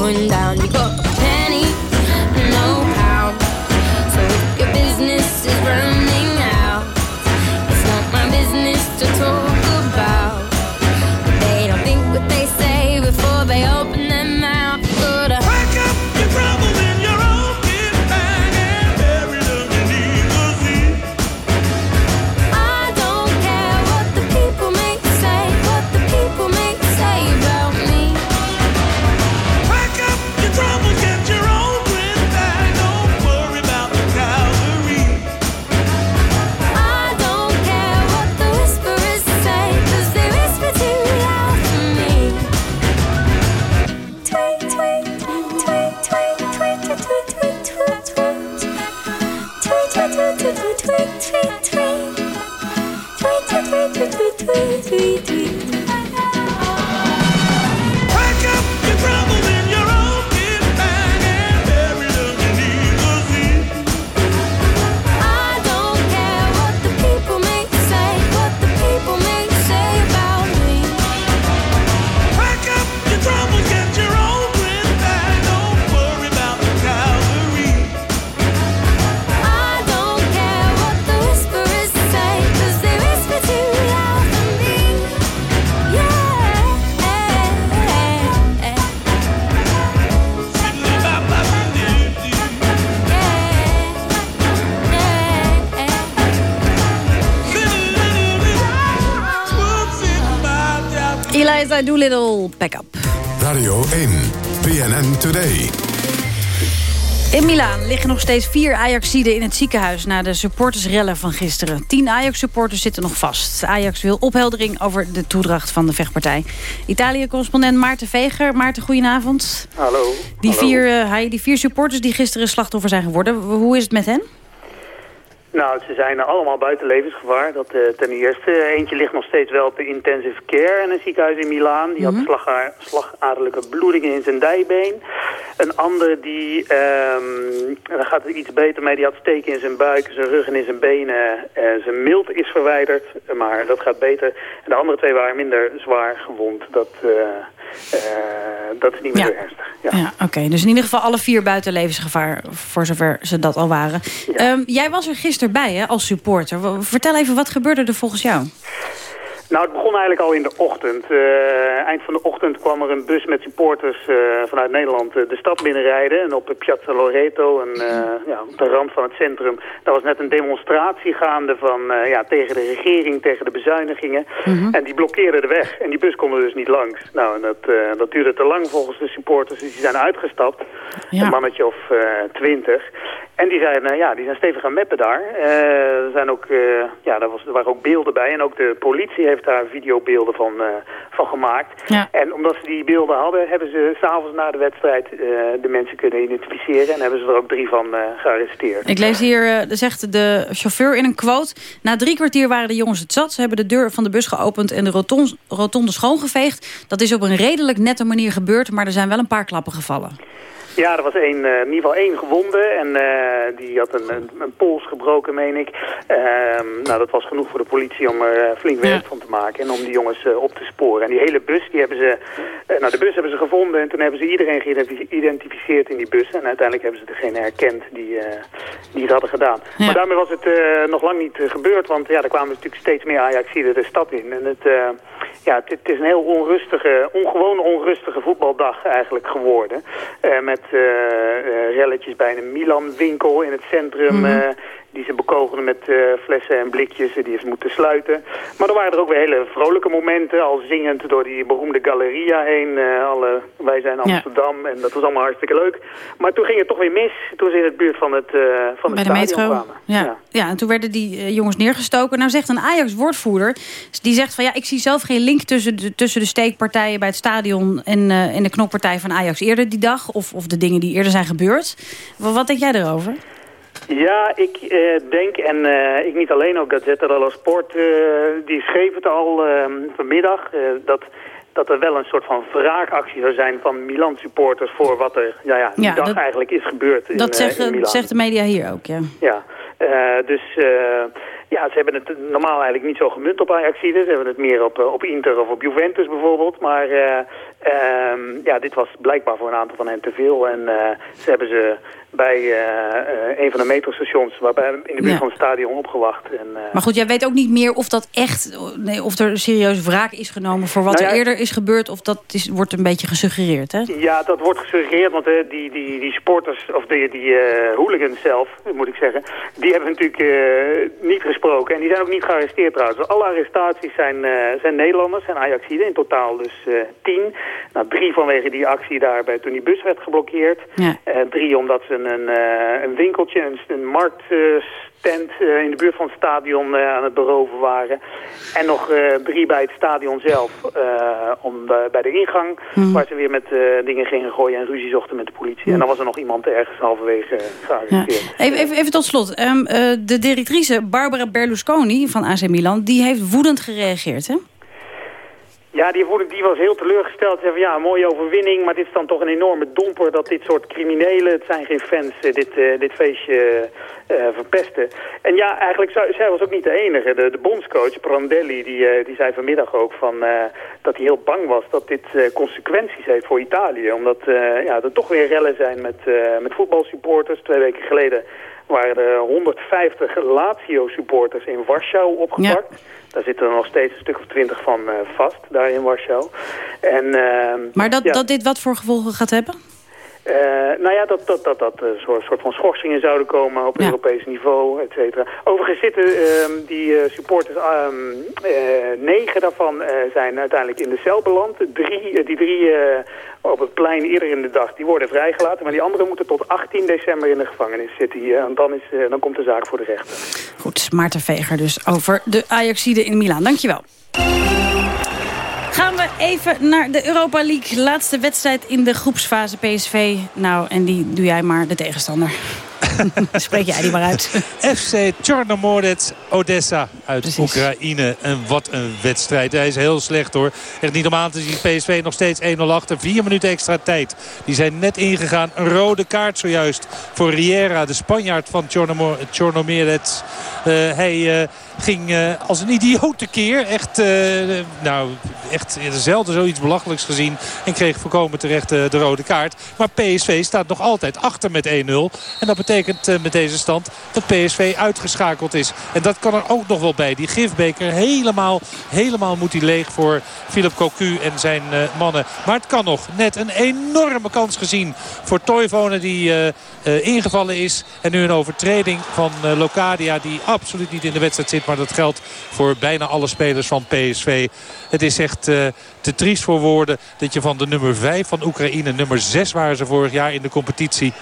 Speaker 26: Going down. you
Speaker 20: go Doolittle, back up.
Speaker 10: Radio 1, PNN Today.
Speaker 20: In Milaan liggen nog steeds vier Ajaxiden in het ziekenhuis... na de supportersrellen van gisteren. Tien Ajax-supporters zitten nog vast. Ajax wil opheldering over de toedracht van de vechtpartij. Italië-correspondent Maarten Veger. Maarten, goedenavond.
Speaker 27: Hallo.
Speaker 20: Die
Speaker 27: Hallo.
Speaker 20: vier, hi, die vier supporters die gisteren slachtoffer zijn geworden... hoe is het met hen?
Speaker 27: Nou, ze zijn allemaal buiten levensgevaar. Dat eh, ten eerste. Eentje ligt nog steeds wel op de intensive care in een ziekenhuis in Milaan. Die had slaga- slagadelijke bloedingen in zijn dijbeen. Een ander, die, ehm, daar gaat het iets beter mee. Die had steken in zijn buik, zijn rug en in zijn benen. Eh, zijn milt is verwijderd, maar dat gaat beter. En de andere twee waren minder zwaar gewond. Dat, eh, dat is niet meer
Speaker 20: Ja.
Speaker 27: zo ernstig.
Speaker 20: Ja, oké. Dus in ieder geval alle vier buiten levensgevaar... voor zover ze dat al waren. Ehm, jij was er gisteren bij, hè, als supporter. Vertel even, wat gebeurde er volgens jou?
Speaker 27: Nou, het begon eigenlijk al in de ochtend. Eh, eind van de ochtend kwam er een bus met supporters eh, vanuit Nederland eh, de stad binnenrijden. En op de Piazza Loreto, en, ja, op de rand van het centrum, daar was net een demonstratie gaande van, ja, tegen de regering, tegen de bezuinigingen. En die blokkeerden de weg. En die bus kon er dus niet langs. Nou, en dat, dat duurde te lang volgens de supporters. Dus die zijn uitgestapt. Een mannetje of twintig. En die zijn, eh, ja, die zijn stevig gaan meppen daar. Er, zijn ook, ja, daar, was, er waren ook beelden bij. En ook de politie heeft daar videobeelden van, eh, van gemaakt. En omdat ze die beelden hadden, hebben ze s'avonds na de wedstrijd eh, de mensen kunnen identificeren. En hebben ze er ook drie van eh, gearresteerd.
Speaker 20: Ik lees hier, zegt de chauffeur in een quote... Na drie kwartier waren de jongens het zat. Ze hebben de deur van de bus geopend en de roton- rotonde schoongeveegd. Dat is op een redelijk nette manier gebeurd... maar er zijn wel een paar klappen gevallen.
Speaker 27: Ja, er was één, eh, in ieder geval één gewonde en eh, die had een, een, een pols gebroken, meen ik. Ehm, nou, dat was genoeg voor de politie om er eh, flink werk van te maken en om die jongens op te sporen. En die hele bus, die hebben ze, nou de bus hebben ze gevonden en toen hebben ze iedereen geïdentificeerd in die bus. En uiteindelijk hebben ze degene herkend die, die het hadden gedaan. Maar daarmee was het nog lang niet gebeurd, want ja, er kwamen natuurlijk steeds meer Ajaxiden de stad in. En het, ja, het, het is een heel onrustige, ongewoon onrustige voetbaldag eigenlijk geworden. Met relletjes bij een Milan-winkel in het centrum.
Speaker 28: Mhm.
Speaker 27: eh, die ze bekogelden met eh, flessen en blikjes eh, die ze moeten sluiten. Maar er waren er ook weer hele vrolijke momenten. Al zingend door die beroemde Galleria heen. eh, alle, wij zijn Amsterdam en dat was allemaal hartstikke leuk. Maar toen ging het toch weer mis. Toen ze in het buurt van het, eh van
Speaker 20: Bij
Speaker 27: het
Speaker 20: de metro.
Speaker 27: kwamen.
Speaker 20: Ja. Ja. en toen werden die jongens neergestoken. Nou zegt een Ajax-woordvoerder... die zegt van ja, ik zie zelf geen link tussen de, tussen de steekpartijen... bij het stadion en, en de knokpartij van Ajax eerder die dag. Of, of de dingen die eerder zijn gebeurd. Wat, wat denk jij erover?
Speaker 27: Ja, ik eh, denk, en eh, ik niet alleen, ook Gazzetta dello Sport, eh, die schreef het al eh, vanmiddag, dat, dat er wel een soort van wraakactie zou zijn van Milan-supporters voor wat er ja, ja, die
Speaker 20: Ja,
Speaker 27: dag
Speaker 20: dat-
Speaker 27: eigenlijk is gebeurd in,
Speaker 20: dat
Speaker 27: in Milan.
Speaker 20: zegt de media hier ook, ja.
Speaker 27: Ja, dus Ja, ze hebben het normaal eigenlijk niet zo gemunt op Ajaxide. Ze hebben het meer op, op Inter of op Juventus bijvoorbeeld. Maar ehm, ja, dit was blijkbaar voor een aantal van hen te veel. En ze hebben ze bij uh, een van de metrostations, waarbij in de buurt van het stadion opgewacht. En, uh...
Speaker 20: Maar goed, jij weet ook niet meer of dat echt, nee, of er serieus wraak is genomen voor wat nou ja, er eerder is gebeurd, of dat is, wordt een beetje gesuggereerd, hè?
Speaker 27: Ja, dat wordt gesuggereerd, want uh, die, die, die sporters, of die, die hooligans zelf, moet ik zeggen, die hebben natuurlijk niet gesproken en die zijn ook niet gearresteerd trouwens. Alle arrestaties zijn, zijn Nederlanders, zijn Ajaxiden, in totaal dus tien. Nou, drie vanwege die actie daarbij toen die bus werd geblokkeerd. Ja. drie omdat ze een, uh, een winkeltje, een, een marktstand uh, in de buurt van het stadion uh, aan het beroven waren. En nog drie bij het stadion zelf, om bij de ingang,
Speaker 20: Mhm.
Speaker 27: waar ze weer met dingen gingen gooien en ruzie zochten met de politie. En dan was er nog iemand ergens halverwege gearresteerd.
Speaker 20: Ja. Even, even, even, tot slot. Um, de directrice Barbara Berlusconi van AC Milan, die heeft woedend gereageerd, hè?
Speaker 27: Ja, die, die was heel teleurgesteld. Ze zei van ja, mooie overwinning, maar dit is dan toch een enorme domper dat dit soort criminelen, het zijn geen fans, dit, uh, dit feestje uh, verpesten. En ja, eigenlijk, zij was ook niet de enige. De, de bondscoach, Prandelli, die, die zei vanmiddag ook van, dat hij heel bang was dat dit consequenties heeft voor Italië. Omdat ja, er toch weer rellen zijn met, met voetbalsupporters. Twee weken geleden waren er 150 Lazio-supporters in Warschau opgepakt. Ja. Daar zitten er nog steeds een stuk of twintig van uh, vast, daar in Warschau. En, uh,
Speaker 20: maar dat, ja. dat dit wat voor gevolgen gaat hebben?
Speaker 27: Uh, nou ja, dat, dat, dat, dat een soort, soort van schorsingen zouden komen op ja. Europees niveau, et cetera. Overigens zitten uh, die uh, supporters, um, negen daarvan zijn uiteindelijk in de cel beland. Drie, die drie op het plein eerder in de dag, die worden vrijgelaten. Maar die anderen moeten tot 18 december in de gevangenis zitten. en dan, is, dan komt de zaak voor de rechter.
Speaker 20: Goed, Maarten Veger dus over de Ajaxide in Milaan. Dankjewel. Gaan we even naar de Europa League. Laatste wedstrijd in de groepsfase PSV. Nou, en die doe jij maar de tegenstander. Spreek jij die maar uit.
Speaker 14: FC Chornomorets Odessa uit Precies. Oekraïne. En wat een wedstrijd. Hij is heel slecht hoor. Echt niet om aan te zien. PSV nog steeds 1-0 achter. Vier minuten extra tijd. Die zijn net ingegaan. Een rode kaart zojuist voor Riera. De Spanjaard van Chornomorets. Uh, hij... Uh, ging uh, als een idioot tekeer. Echt, nou, echt zelden zoiets belachelijks gezien. En kreeg voorkomen terecht uh, de rode kaart. Maar PSV staat nog altijd achter met 1-0. En dat betekent met deze stand dat PSV uitgeschakeld is. En dat kan er ook nog wel bij. Die gifbeker helemaal, helemaal moet hij leeg voor Philip Cocu en zijn mannen. Maar het kan nog. Net een enorme kans gezien voor Toivonen die ingevallen is. En nu een overtreding van Locadia die absoluut niet in de wedstrijd zit. Maar dat geldt voor bijna alle spelers van PSV. Het is echt te triest voor woorden dat je van de nummer 5 van Oekraïne... nummer 6 waren ze vorig jaar in de competitie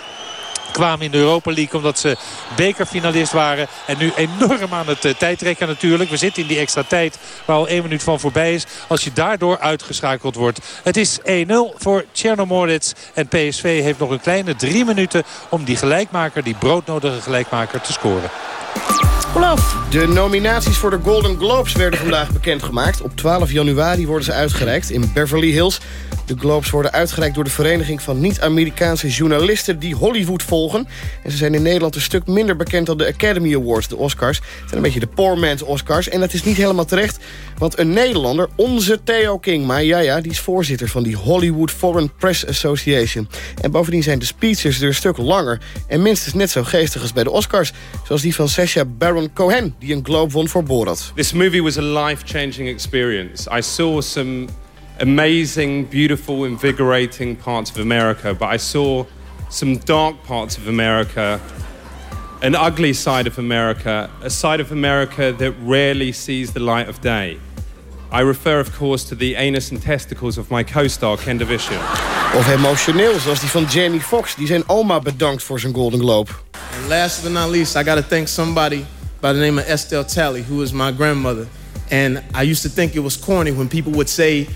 Speaker 14: kwamen in de Europa League omdat ze bekerfinalist waren. En nu enorm aan het uh, tijdrekken natuurlijk. We zitten in die extra tijd waar al één minuut van voorbij is. Als je daardoor uitgeschakeld wordt. Het is 1-0 voor Chernomorets. En PSV heeft nog een kleine drie minuten om die gelijkmaker, die broodnodige gelijkmaker te scoren.
Speaker 21: De nominaties voor de Golden Globes werden vandaag bekendgemaakt. Op 12 januari worden ze uitgereikt in Beverly Hills. De Globes worden uitgereikt door de Vereniging van Niet-Amerikaanse Journalisten... die Hollywood volgen. En ze zijn in Nederland een stuk minder bekend dan de Academy Awards, de Oscars. Het zijn een beetje de poor man's Oscars. En dat is niet helemaal terecht, want een Nederlander, onze Theo King... maar ja, ja, die is voorzitter van die Hollywood Foreign Press Association. En bovendien zijn de speeches er een stuk langer... en minstens net zo geestig als bij de Oscars. Zoals die van Sacha Baron Cohen, die een Globe won voor Borat.
Speaker 28: This movie was a life-changing experience. I saw some amazing, beautiful, invigorating parts of America, but I saw some dark parts of America, an ugly side of America, a side of America that rarely sees the light of day. I refer, of course, to the anus and testicles of my co-star Ken Division.
Speaker 21: Of emotioneel, zoals die van Jamie Foxx, die zijn oma bedankt voor zijn Golden Globe.
Speaker 29: And last but not least, I got to thank somebody by the name of Estelle Talley, who is my grandmother. And I used to think it was corny when people would say,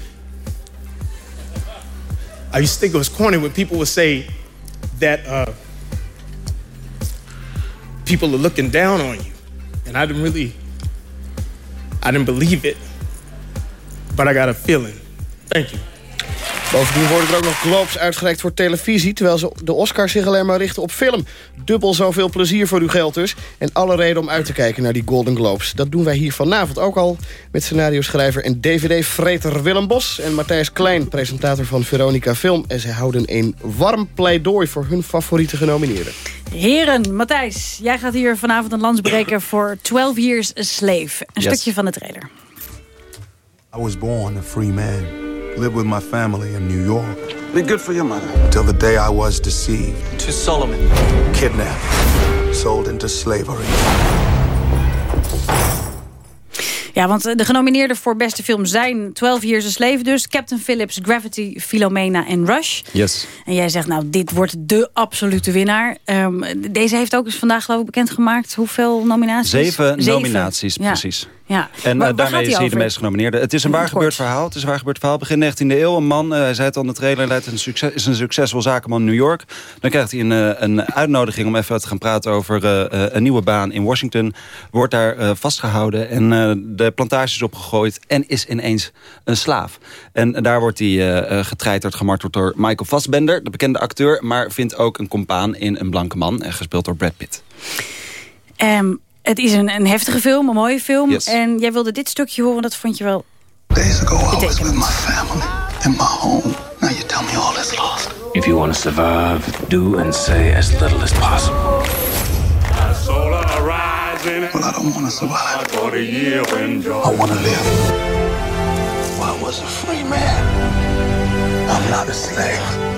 Speaker 29: I used to think it was corny when people would say that uh, people are looking down on you. And I didn't really, I didn't believe it. But I got a feeling. Thank you.
Speaker 21: Bovendien worden er ook nog Globes uitgereikt voor televisie... terwijl ze de Oscars zich alleen maar richten op film. Dubbel zoveel plezier voor uw geld dus. En alle reden om uit te kijken naar die Golden Globes. Dat doen wij hier vanavond ook al met scenario-schrijver en dvd-vreter Willem Bos... en Matthijs Klein, presentator van Veronica Film. En zij houden een warm pleidooi voor hun favoriete genomineerden.
Speaker 20: Heren, Matthijs, jij gaat hier vanavond een lans breken voor 12 Years a Slave. Een
Speaker 30: Yes.
Speaker 20: stukje van de trailer.
Speaker 30: I was born a free man. Lived with my family in New York. Be good for your mother. Till the day I was deceived. To Solomon. Kidnapped. Sold into slavery.
Speaker 20: Ja, want eh, de genomineerden voor beste film zijn 12 Years a Slave dus. Captain Phillips, Gravity, Philomena en Rush.
Speaker 31: Yes.
Speaker 20: En jij zegt, nou, dit wordt de absolute winnaar. Ehm, deze heeft ook eens vandaag, geloof ik, bekendgemaakt. Hoeveel nominaties?
Speaker 31: Zeven, nominaties,
Speaker 20: Ja.
Speaker 31: precies.
Speaker 20: Ja.
Speaker 31: En eh, daarmee zie je de meest genomineerden. Het is een waar gebeurd verhaal. Het is een waar gebeurd verhaal. Begin 19e eeuw. Een man, eh, hij zei het al in de trailer, leidt een succes, is een succesvol zakenman in New York. Dan krijgt hij een, eh, een uitnodiging om even te gaan praten over eh, eh, een nieuwe baan in Washington. Wordt daar eh, vastgehouden en eh, de plantage is opgegooid en is ineens een slaaf. En daar wordt hij eh, eh, getreiterd, gemarteld door Michael Fassbender, de bekende acteur. Maar vindt ook een compaan in een blanke man, eh, gespeeld door Brad Pitt.
Speaker 20: Ehm, het is een, een heftige film, een mooie film.
Speaker 31: Yes.
Speaker 20: En jij wilde dit stukje horen, dat vond je wel
Speaker 30: Days ago, I was with my family. In my home. Now you tell me all is lost.
Speaker 32: If you want to survive, do and say as little as possible.
Speaker 30: Well, I don't want to survive. I want to live. Well, I was a free man. I'm not a slave.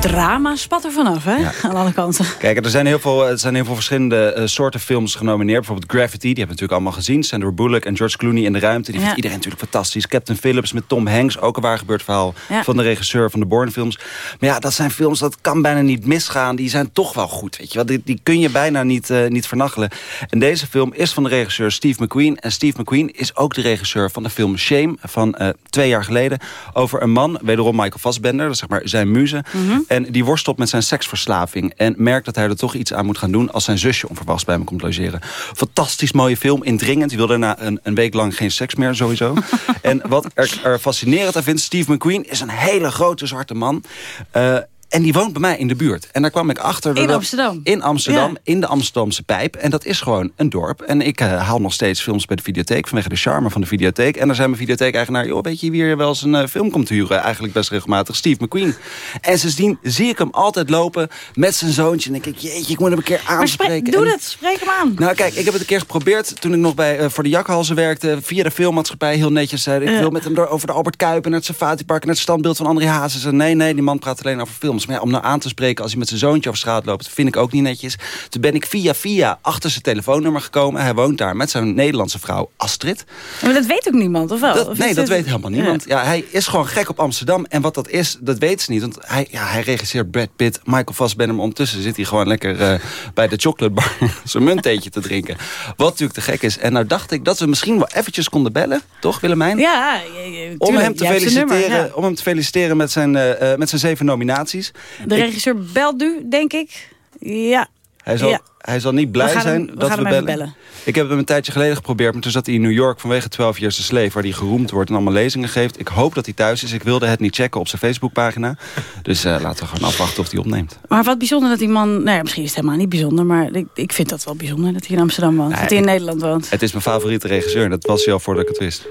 Speaker 20: Drama spat er vanaf, hè? Aan alle kanten.
Speaker 31: Kijk, er zijn heel veel, er zijn heel veel verschillende eh, soorten films genomineerd. Bijvoorbeeld Gravity, die hebben we natuurlijk allemaal gezien. Sandra Bullock en George Clooney in de ruimte. Die
Speaker 20: Ja.
Speaker 31: vindt iedereen natuurlijk fantastisch. Captain Phillips met Tom Hanks, ook een waar gebeurd verhaal.
Speaker 20: Ja.
Speaker 31: Van de regisseur van de Bourne films. Maar ja, dat zijn films, dat kan bijna niet misgaan. Die zijn toch wel goed, weet je wel. Die, die kun je bijna niet, eh, niet vernachelen. En deze film is van de regisseur Steve McQueen. En Steve McQueen is ook de regisseur van de film Shame... van eh, twee jaar geleden. Over een man, wederom Michael Fassbender. Dat is zeg maar zijn muze.
Speaker 20: Mhm.
Speaker 31: En die worstelt met zijn seksverslaving. En merkt dat hij er toch iets aan moet gaan doen... als zijn zusje onverwachts bij hem komt logeren. Fantastisch mooie film, indringend. Die wil daarna een, een week lang geen seks meer, sowieso. en wat er, er fascinerend aan vindt... Steve McQueen is een hele grote zwarte man... Eh, en die woont bij mij in de buurt. En daar kwam ik achter...
Speaker 20: In Amsterdam?
Speaker 31: In Amsterdam,
Speaker 20: Ja.
Speaker 31: in de Amsterdamse Pijp. En dat is gewoon een dorp. En ik eh, haal nog steeds films bij de videotheek... vanwege de charme van de videotheek. En dan zei mijn videotheek-eigenaar... joh, weet je wie hier wel eens een eh, film komt huren? Eigenlijk best regelmatig, Steve McQueen. En sindsdien zie ik hem altijd lopen met zijn zoontje. En denk ik, jeetje, ik moet hem een keer aanspreken.
Speaker 20: doe
Speaker 31: En-
Speaker 20: het, spreek hem aan.
Speaker 31: nou kijk, ik heb het een keer geprobeerd toen ik nog bij, eh, voor de Jakhalzen werkte. Via de filmmaatschappij heel netjes zei ik wil met hem door over de Albert Kuip en het Safati Park en het standbeeld van André Hazes. En nee, nee, die man praat alleen over films. Maar ja, om nou aan te spreken als hij met zijn zoontje over straat loopt, vind ik ook niet netjes. Toen ben ik via via achter zijn telefoonnummer gekomen. Hij woont daar met zijn Nederlandse vrouw Astrid.
Speaker 20: Maar dat weet ook niemand, of wel?
Speaker 31: Dat,
Speaker 20: Of
Speaker 31: nee, dat
Speaker 20: het-
Speaker 31: weet helemaal niemand. Ja. hij is gewoon gek op Amsterdam. En wat dat is, dat weet ze niet. Want hij, ja, hij regisseert Brad Pitt, Michael Fassbender. Maar ondertussen zit hij gewoon lekker eh, bij de chocolatebar zijn munttheetje te drinken. Wat natuurlijk te gek is. En nou dacht ik dat we misschien wel eventjes konden bellen. Toch, Willemijn?
Speaker 20: Ja, je- je-
Speaker 31: Om hem, te feliciteren,
Speaker 20: nummer, ja.
Speaker 31: om hem te feliciteren met zijn, eh, eh, met zijn zeven nominaties.
Speaker 20: De
Speaker 31: Ik-
Speaker 20: regisseur belt nu, denk ik. Ja.
Speaker 31: hij, zal,
Speaker 20: Ja.
Speaker 31: hij zal niet blij zijn
Speaker 20: hem- we
Speaker 31: dat
Speaker 20: gaan
Speaker 31: we bellen.
Speaker 20: bellen.
Speaker 31: Ik heb hem een tijdje geleden geprobeerd, maar toen zat hij in New York vanwege 12 Years a Slave, waar hij geroemd wordt en allemaal lezingen geeft. Ik hoop dat hij thuis is. Ik wilde het niet checken op zijn Facebookpagina. Dus eh, laten we gewoon afwachten of hij opneemt.
Speaker 20: Maar wat bijzonder dat die man... Nou ja, misschien is het helemaal niet bijzonder... maar ik, ik vind dat wel bijzonder dat hij in Amsterdam woont. Dat hij in
Speaker 31: ik-
Speaker 20: Nederland woont.
Speaker 31: Het is mijn favoriete regisseur en dat was hij al voordat ik het wist.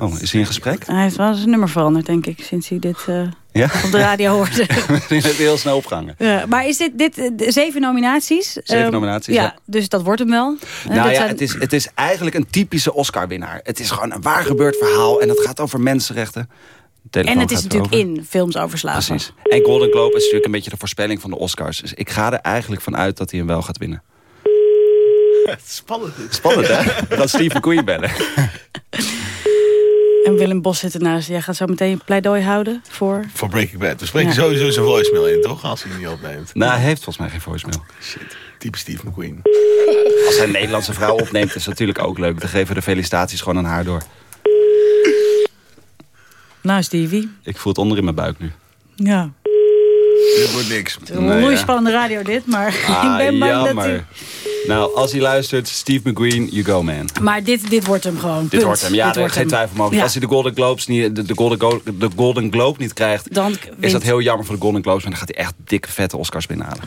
Speaker 31: Oh, is hij in gesprek?
Speaker 20: Hij heeft wel zijn nummer veranderd, denk ik... sinds hij dit eh,
Speaker 31: Ja?
Speaker 20: op de radio hoorde.
Speaker 31: Misschien heeft hij heel snel opgehangen.
Speaker 20: ja, maar is dit, dit eh, zeven nominaties?
Speaker 31: Zeven
Speaker 20: Ehm,
Speaker 31: nominaties,
Speaker 20: ja,
Speaker 31: ja.
Speaker 20: Dus dat wordt hem wel. Eh,
Speaker 31: Nou
Speaker 20: dit
Speaker 31: ja,
Speaker 20: zijn-
Speaker 31: het is, het is eigenlijk een typische Oscar-winnaar. Het is gewoon een waar gebeurd verhaal en het gaat over mensenrechten. Telefoon
Speaker 20: En het is natuurlijk
Speaker 31: erover.
Speaker 20: in films over slaven.
Speaker 31: Precies. En Golden Globe is natuurlijk een beetje de voorspelling van de Oscars. Dus ik ga er eigenlijk van uit dat hij hem wel gaat winnen.
Speaker 21: Spannend.
Speaker 31: Spannend, hè? Dat Steve McQueen bellen.
Speaker 20: En Willem Bos zit ernaast. Jij gaat zo meteen een pleidooi houden voor...
Speaker 33: Voor Breaking Bad. We spreken
Speaker 20: Ja.
Speaker 33: sowieso zijn voicemail in, toch? Als hij hem niet opneemt.
Speaker 31: Nou, hij heeft volgens mij geen voicemail.
Speaker 33: Shit. Type Steve McQueen.
Speaker 31: Als hij een Nederlandse vrouw opneemt, is het natuurlijk ook leuk. Dan geven we de felicitaties gewoon aan haar door.
Speaker 20: Nou, Stevie.
Speaker 31: Ik voel het onder in mijn buik nu.
Speaker 20: Ja.
Speaker 33: Dit wordt niks.
Speaker 20: Het is een loeispannende radio dit, maar
Speaker 31: Ah,
Speaker 20: ik ben bang dat
Speaker 31: jammer.
Speaker 20: hij...
Speaker 31: Nou, als hij luistert, Steve McQueen, you go man.
Speaker 20: Maar dit, dit wordt hem gewoon.
Speaker 31: Dit
Speaker 20: Punt.
Speaker 31: wordt hem, ja,
Speaker 20: Dit
Speaker 31: daar
Speaker 20: wordt
Speaker 31: geen
Speaker 20: hem.
Speaker 31: twijfel mogelijk.
Speaker 20: Ja.
Speaker 31: Als hij de Golden, Globes niet, de, de, Golden, Go- de Golden Globe niet krijgt...
Speaker 20: Dan
Speaker 31: is dat heel jammer voor de Golden Globes. Maar dan gaat hij echt dikke, vette Oscars binnenhalen.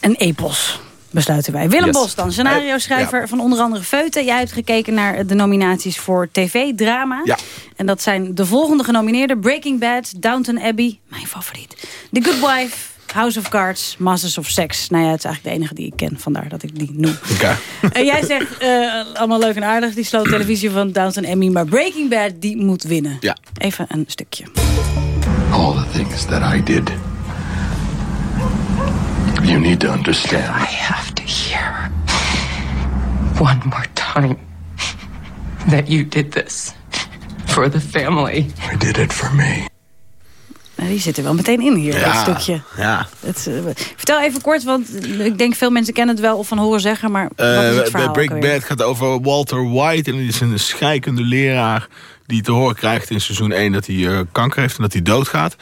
Speaker 20: Een epos. Besluiten wij. Willem
Speaker 31: Yes.
Speaker 20: Bos dan, scenario-schrijver van onder andere Feuten. Jij hebt gekeken naar de nominaties voor tv-drama.
Speaker 33: Ja.
Speaker 20: En dat zijn de volgende genomineerden. Breaking Bad, Downton Abbey, mijn favoriet. The Good Wife, House of Cards, Masters of Sex. Nou ja, het is eigenlijk de enige die ik ken. Vandaar dat ik die noem. En jij zegt, eh, allemaal leuk en aardig, die sloot televisie van Downton Abbey. Maar Breaking Bad, die moet winnen.
Speaker 33: Ja.
Speaker 20: Even een stukje.
Speaker 32: All the things that I did. You need to understand.
Speaker 34: I have to hear one more time that you did this for the family.
Speaker 32: I did it for me.
Speaker 20: Nou, die zit er wel meteen in hier,
Speaker 33: Ja,
Speaker 20: dat stukje.
Speaker 33: Ja.
Speaker 20: Het, eh, vertel even kort, want ik denk veel mensen kennen het wel of van horen zeggen, maar wat is het
Speaker 33: Eh,
Speaker 20: verhaal ook
Speaker 33: Breaking
Speaker 20: alweer?
Speaker 33: Bad gaat over Walter White. En dat is een scheikunde leraar die te horen krijgt in seizoen 1 dat hij eh, kanker heeft en dat hij doodgaat.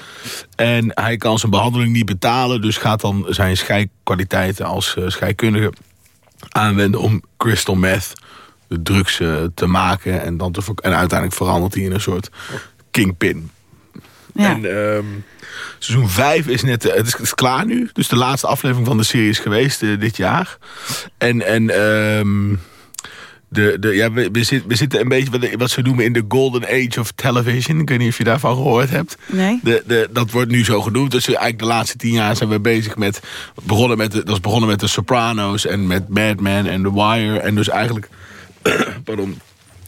Speaker 33: En hij kan zijn behandeling niet betalen. Dus gaat dan zijn scheikwaliteiten als scheikundige aanwenden om crystal meth, de drugs, te maken. En, dan te, en uiteindelijk verandert hij in een soort kingpin. En ehm, seizoen 5 is net, eh, het is, het is klaar nu. Dus de laatste aflevering van de serie is geweest eh, dit jaar. En, en ehm, de, de, ja, we, we, zit- we zitten een beetje wat, wat ze noemen in de golden age of television. Ik weet niet of je daarvan gehoord hebt.
Speaker 20: Nee.
Speaker 33: De, de, dat wordt nu zo genoemd. Dus eigenlijk de laatste tien jaar zijn we bezig met... Begonnen met de, dat is begonnen met de Sopranos en met Mad Men en The Wire. En dus eigenlijk... pardon,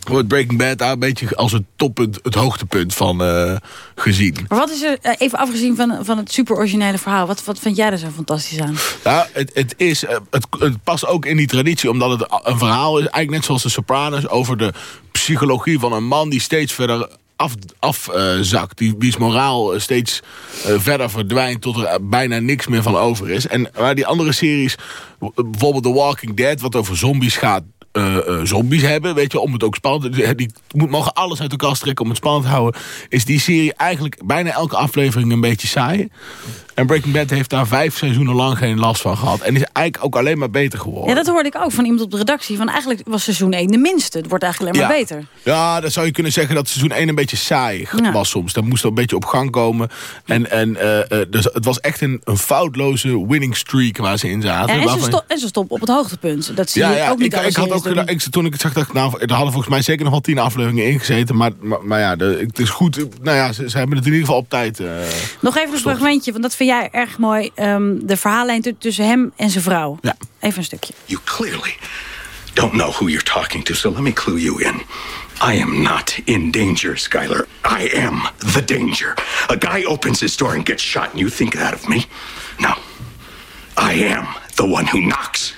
Speaker 33: wordt Breaking Bad daar een beetje als het toppunt, het hoogtepunt van eh, gezien.
Speaker 20: Maar wat is er, eh, even afgezien van, van het super originele verhaal, wat, wat vind jij er zo fantastisch aan?
Speaker 33: Nou, het, het, is, eh, het, het past ook in die traditie, omdat het een verhaal is, eigenlijk net zoals de Sopranos, over de psychologie van een man die steeds verder afzakt. Af, eh, zakt. die, moraal steeds verder verdwijnt tot er bijna niks meer van over is. En waar die andere series, bijvoorbeeld The Walking Dead, wat over zombies gaat, eh, eh, zombies hebben, weet je, om het ook spannend... Die, die moet- mogen alles uit de kast trekken om het spannend te houden. Is die serie eigenlijk bijna elke aflevering een beetje saai. En Breaking Bad heeft daar vijf seizoenen lang geen last van gehad. En is eigenlijk ook alleen maar beter geworden.
Speaker 20: Ja, dat hoorde ik ook van iemand op de redactie. Van eigenlijk was seizoen 1 de minste. Het wordt eigenlijk alleen maar
Speaker 33: Ja.
Speaker 20: beter.
Speaker 33: Ja, dan zou je kunnen zeggen dat seizoen 1 een beetje saai
Speaker 20: Ja.
Speaker 33: was soms. Dan moest er een beetje op gang komen. En, en eh, eh, dus het was echt een, een foutloze winning streak waar ze in zaten.
Speaker 20: Ja, en, ze
Speaker 33: waarvan-
Speaker 20: sto en ze stoppen op het hoogtepunt. Dat zie je ook niet
Speaker 33: ik, ik had ook
Speaker 20: doen.
Speaker 33: ik, toen ik het zag, dacht ik, nou, er hadden volgens mij zeker nog wel tien afleveringen ingezeten. Maar, maar, maar ja, de, het is goed. Nou ja, ze, ze hebben het in ieder geval op tijd. eh,
Speaker 20: Nog even een fragmentje, want dat vind jij erg mooi. ehm, de verhaallijn tu- tussen hem en zijn vrouw.
Speaker 33: Ja.
Speaker 20: Even een stukje.
Speaker 32: You clearly don't know who you're talking to, so let me clue you in. I am not in danger, Skylar. I am the danger. A guy opens his door and gets shot, and you think that of me? No. I am the one who knocks.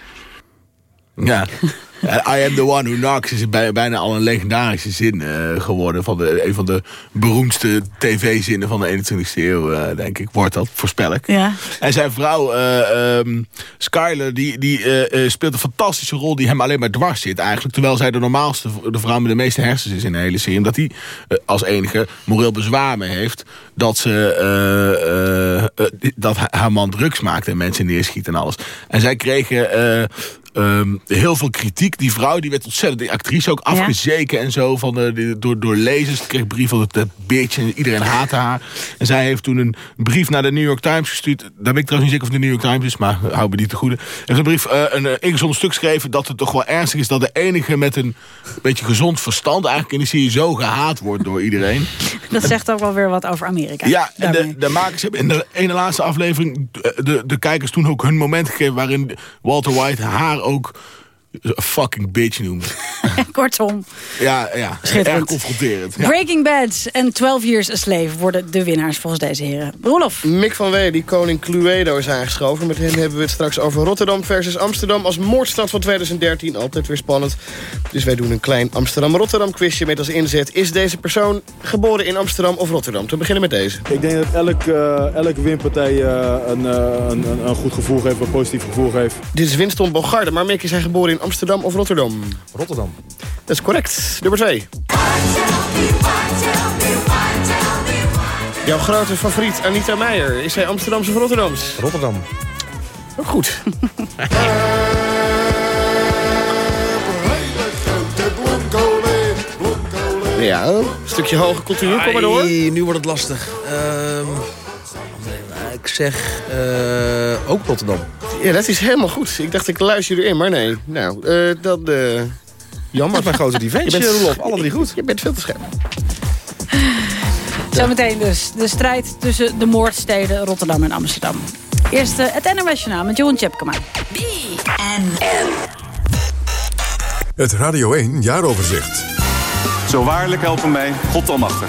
Speaker 33: Ja. I am the one who knocks is bij- bijna al een legendarische zin eh, geworden. Van de, een van de beroemdste tv-zinnen van de 21ste eeuw, eh, denk ik. Wordt dat, voorspel ik.
Speaker 20: Ja.
Speaker 33: En zijn vrouw, eh ehm, Skyler, die, die eh, eh, speelt een fantastische rol die hem alleen maar dwars zit eigenlijk. Terwijl zij de normaalste, de vrouw met de meeste hersens is in de hele serie. Omdat die eh, als enige moreel bezwaar mee heeft dat, ze, eh, eh, eh, dat ha- haar man drugs maakt en mensen neerschiet en alles. En zij kregen... eh, ehm, heel veel kritiek. Die vrouw die werd ontzettend, die actrice ook afgezeken en zo van de, die- door, door lezers. Die kreeg een brief van het bitch en iedereen haatte haar. En zij heeft toen een brief naar de New York Times gestuurd. Daar weet ik trouwens niet zeker of het de New York Times is, maar hou me niet te goede. Heeft een brief, eh, een uh, ingezonden stuk geschreven dat het toch wel ernstig is dat de enige met een beetje gezond verstand eigenlijk in de serie zo gehaat wordt door iedereen.
Speaker 20: Dat zegt ook wel weer wat over Amerika.
Speaker 33: Ja, en de, de makers hebben in de ene laatste aflevering de, de, de kijkers toen ook hun moment gegeven waarin Walter White haar ook een fucking bitch noemt.
Speaker 20: Kortom,
Speaker 33: Ja, ja.
Speaker 20: Schitterend.
Speaker 33: Erg confronterend. Ja.
Speaker 20: Breaking Bad en 12 Years a Slave worden de winnaars volgens deze heren. Roelof.
Speaker 21: Mick van Wee, die koning Cluedo is aangeschoven. Met hem hebben we het straks over Rotterdam versus Amsterdam... als moordstad van 2013. Altijd weer spannend. Dus wij doen een klein Amsterdam-Rotterdam quizje met als inzet... is deze persoon geboren in Amsterdam of Rotterdam? Te beginnen met deze.
Speaker 35: Ik denk dat elk, eh, elke winpartij eh, een, eh, een, een, een goed gevoel geeft, een positief gevoel geeft.
Speaker 21: Dit is Winston Bogarde, maar Mick is hij geboren in Amsterdam of Rotterdam?
Speaker 35: Rotterdam.
Speaker 21: Dat is correct. Nummer 2. Jouw grote favoriet Anita Meijer. Is zij Amsterdamse of Rotterdams?
Speaker 35: Rotterdam.
Speaker 21: Ook goed. ja, een stukje hoge cultuur, kom maar door.
Speaker 2: Ai, nu wordt het lastig. Ehm, ik zeg eh, ook Rotterdam.
Speaker 21: Ja, dat is helemaal goed. Ik dacht, ik luister erin, maar nee. Nou, eh dat... eh
Speaker 2: Jammer, mijn grote defensie,
Speaker 21: Je bent-.
Speaker 2: Alle drie goed.
Speaker 21: Je bent veel te scherp.
Speaker 20: Zometeen dus de strijd tussen de moordsteden Rotterdam en Amsterdam. Eerst eh, het NOS Journaal met Johan Tjepkema.
Speaker 10: Het Radio 1 jaaroverzicht.
Speaker 12: Zo waarlijk helpen mij, God almachtig.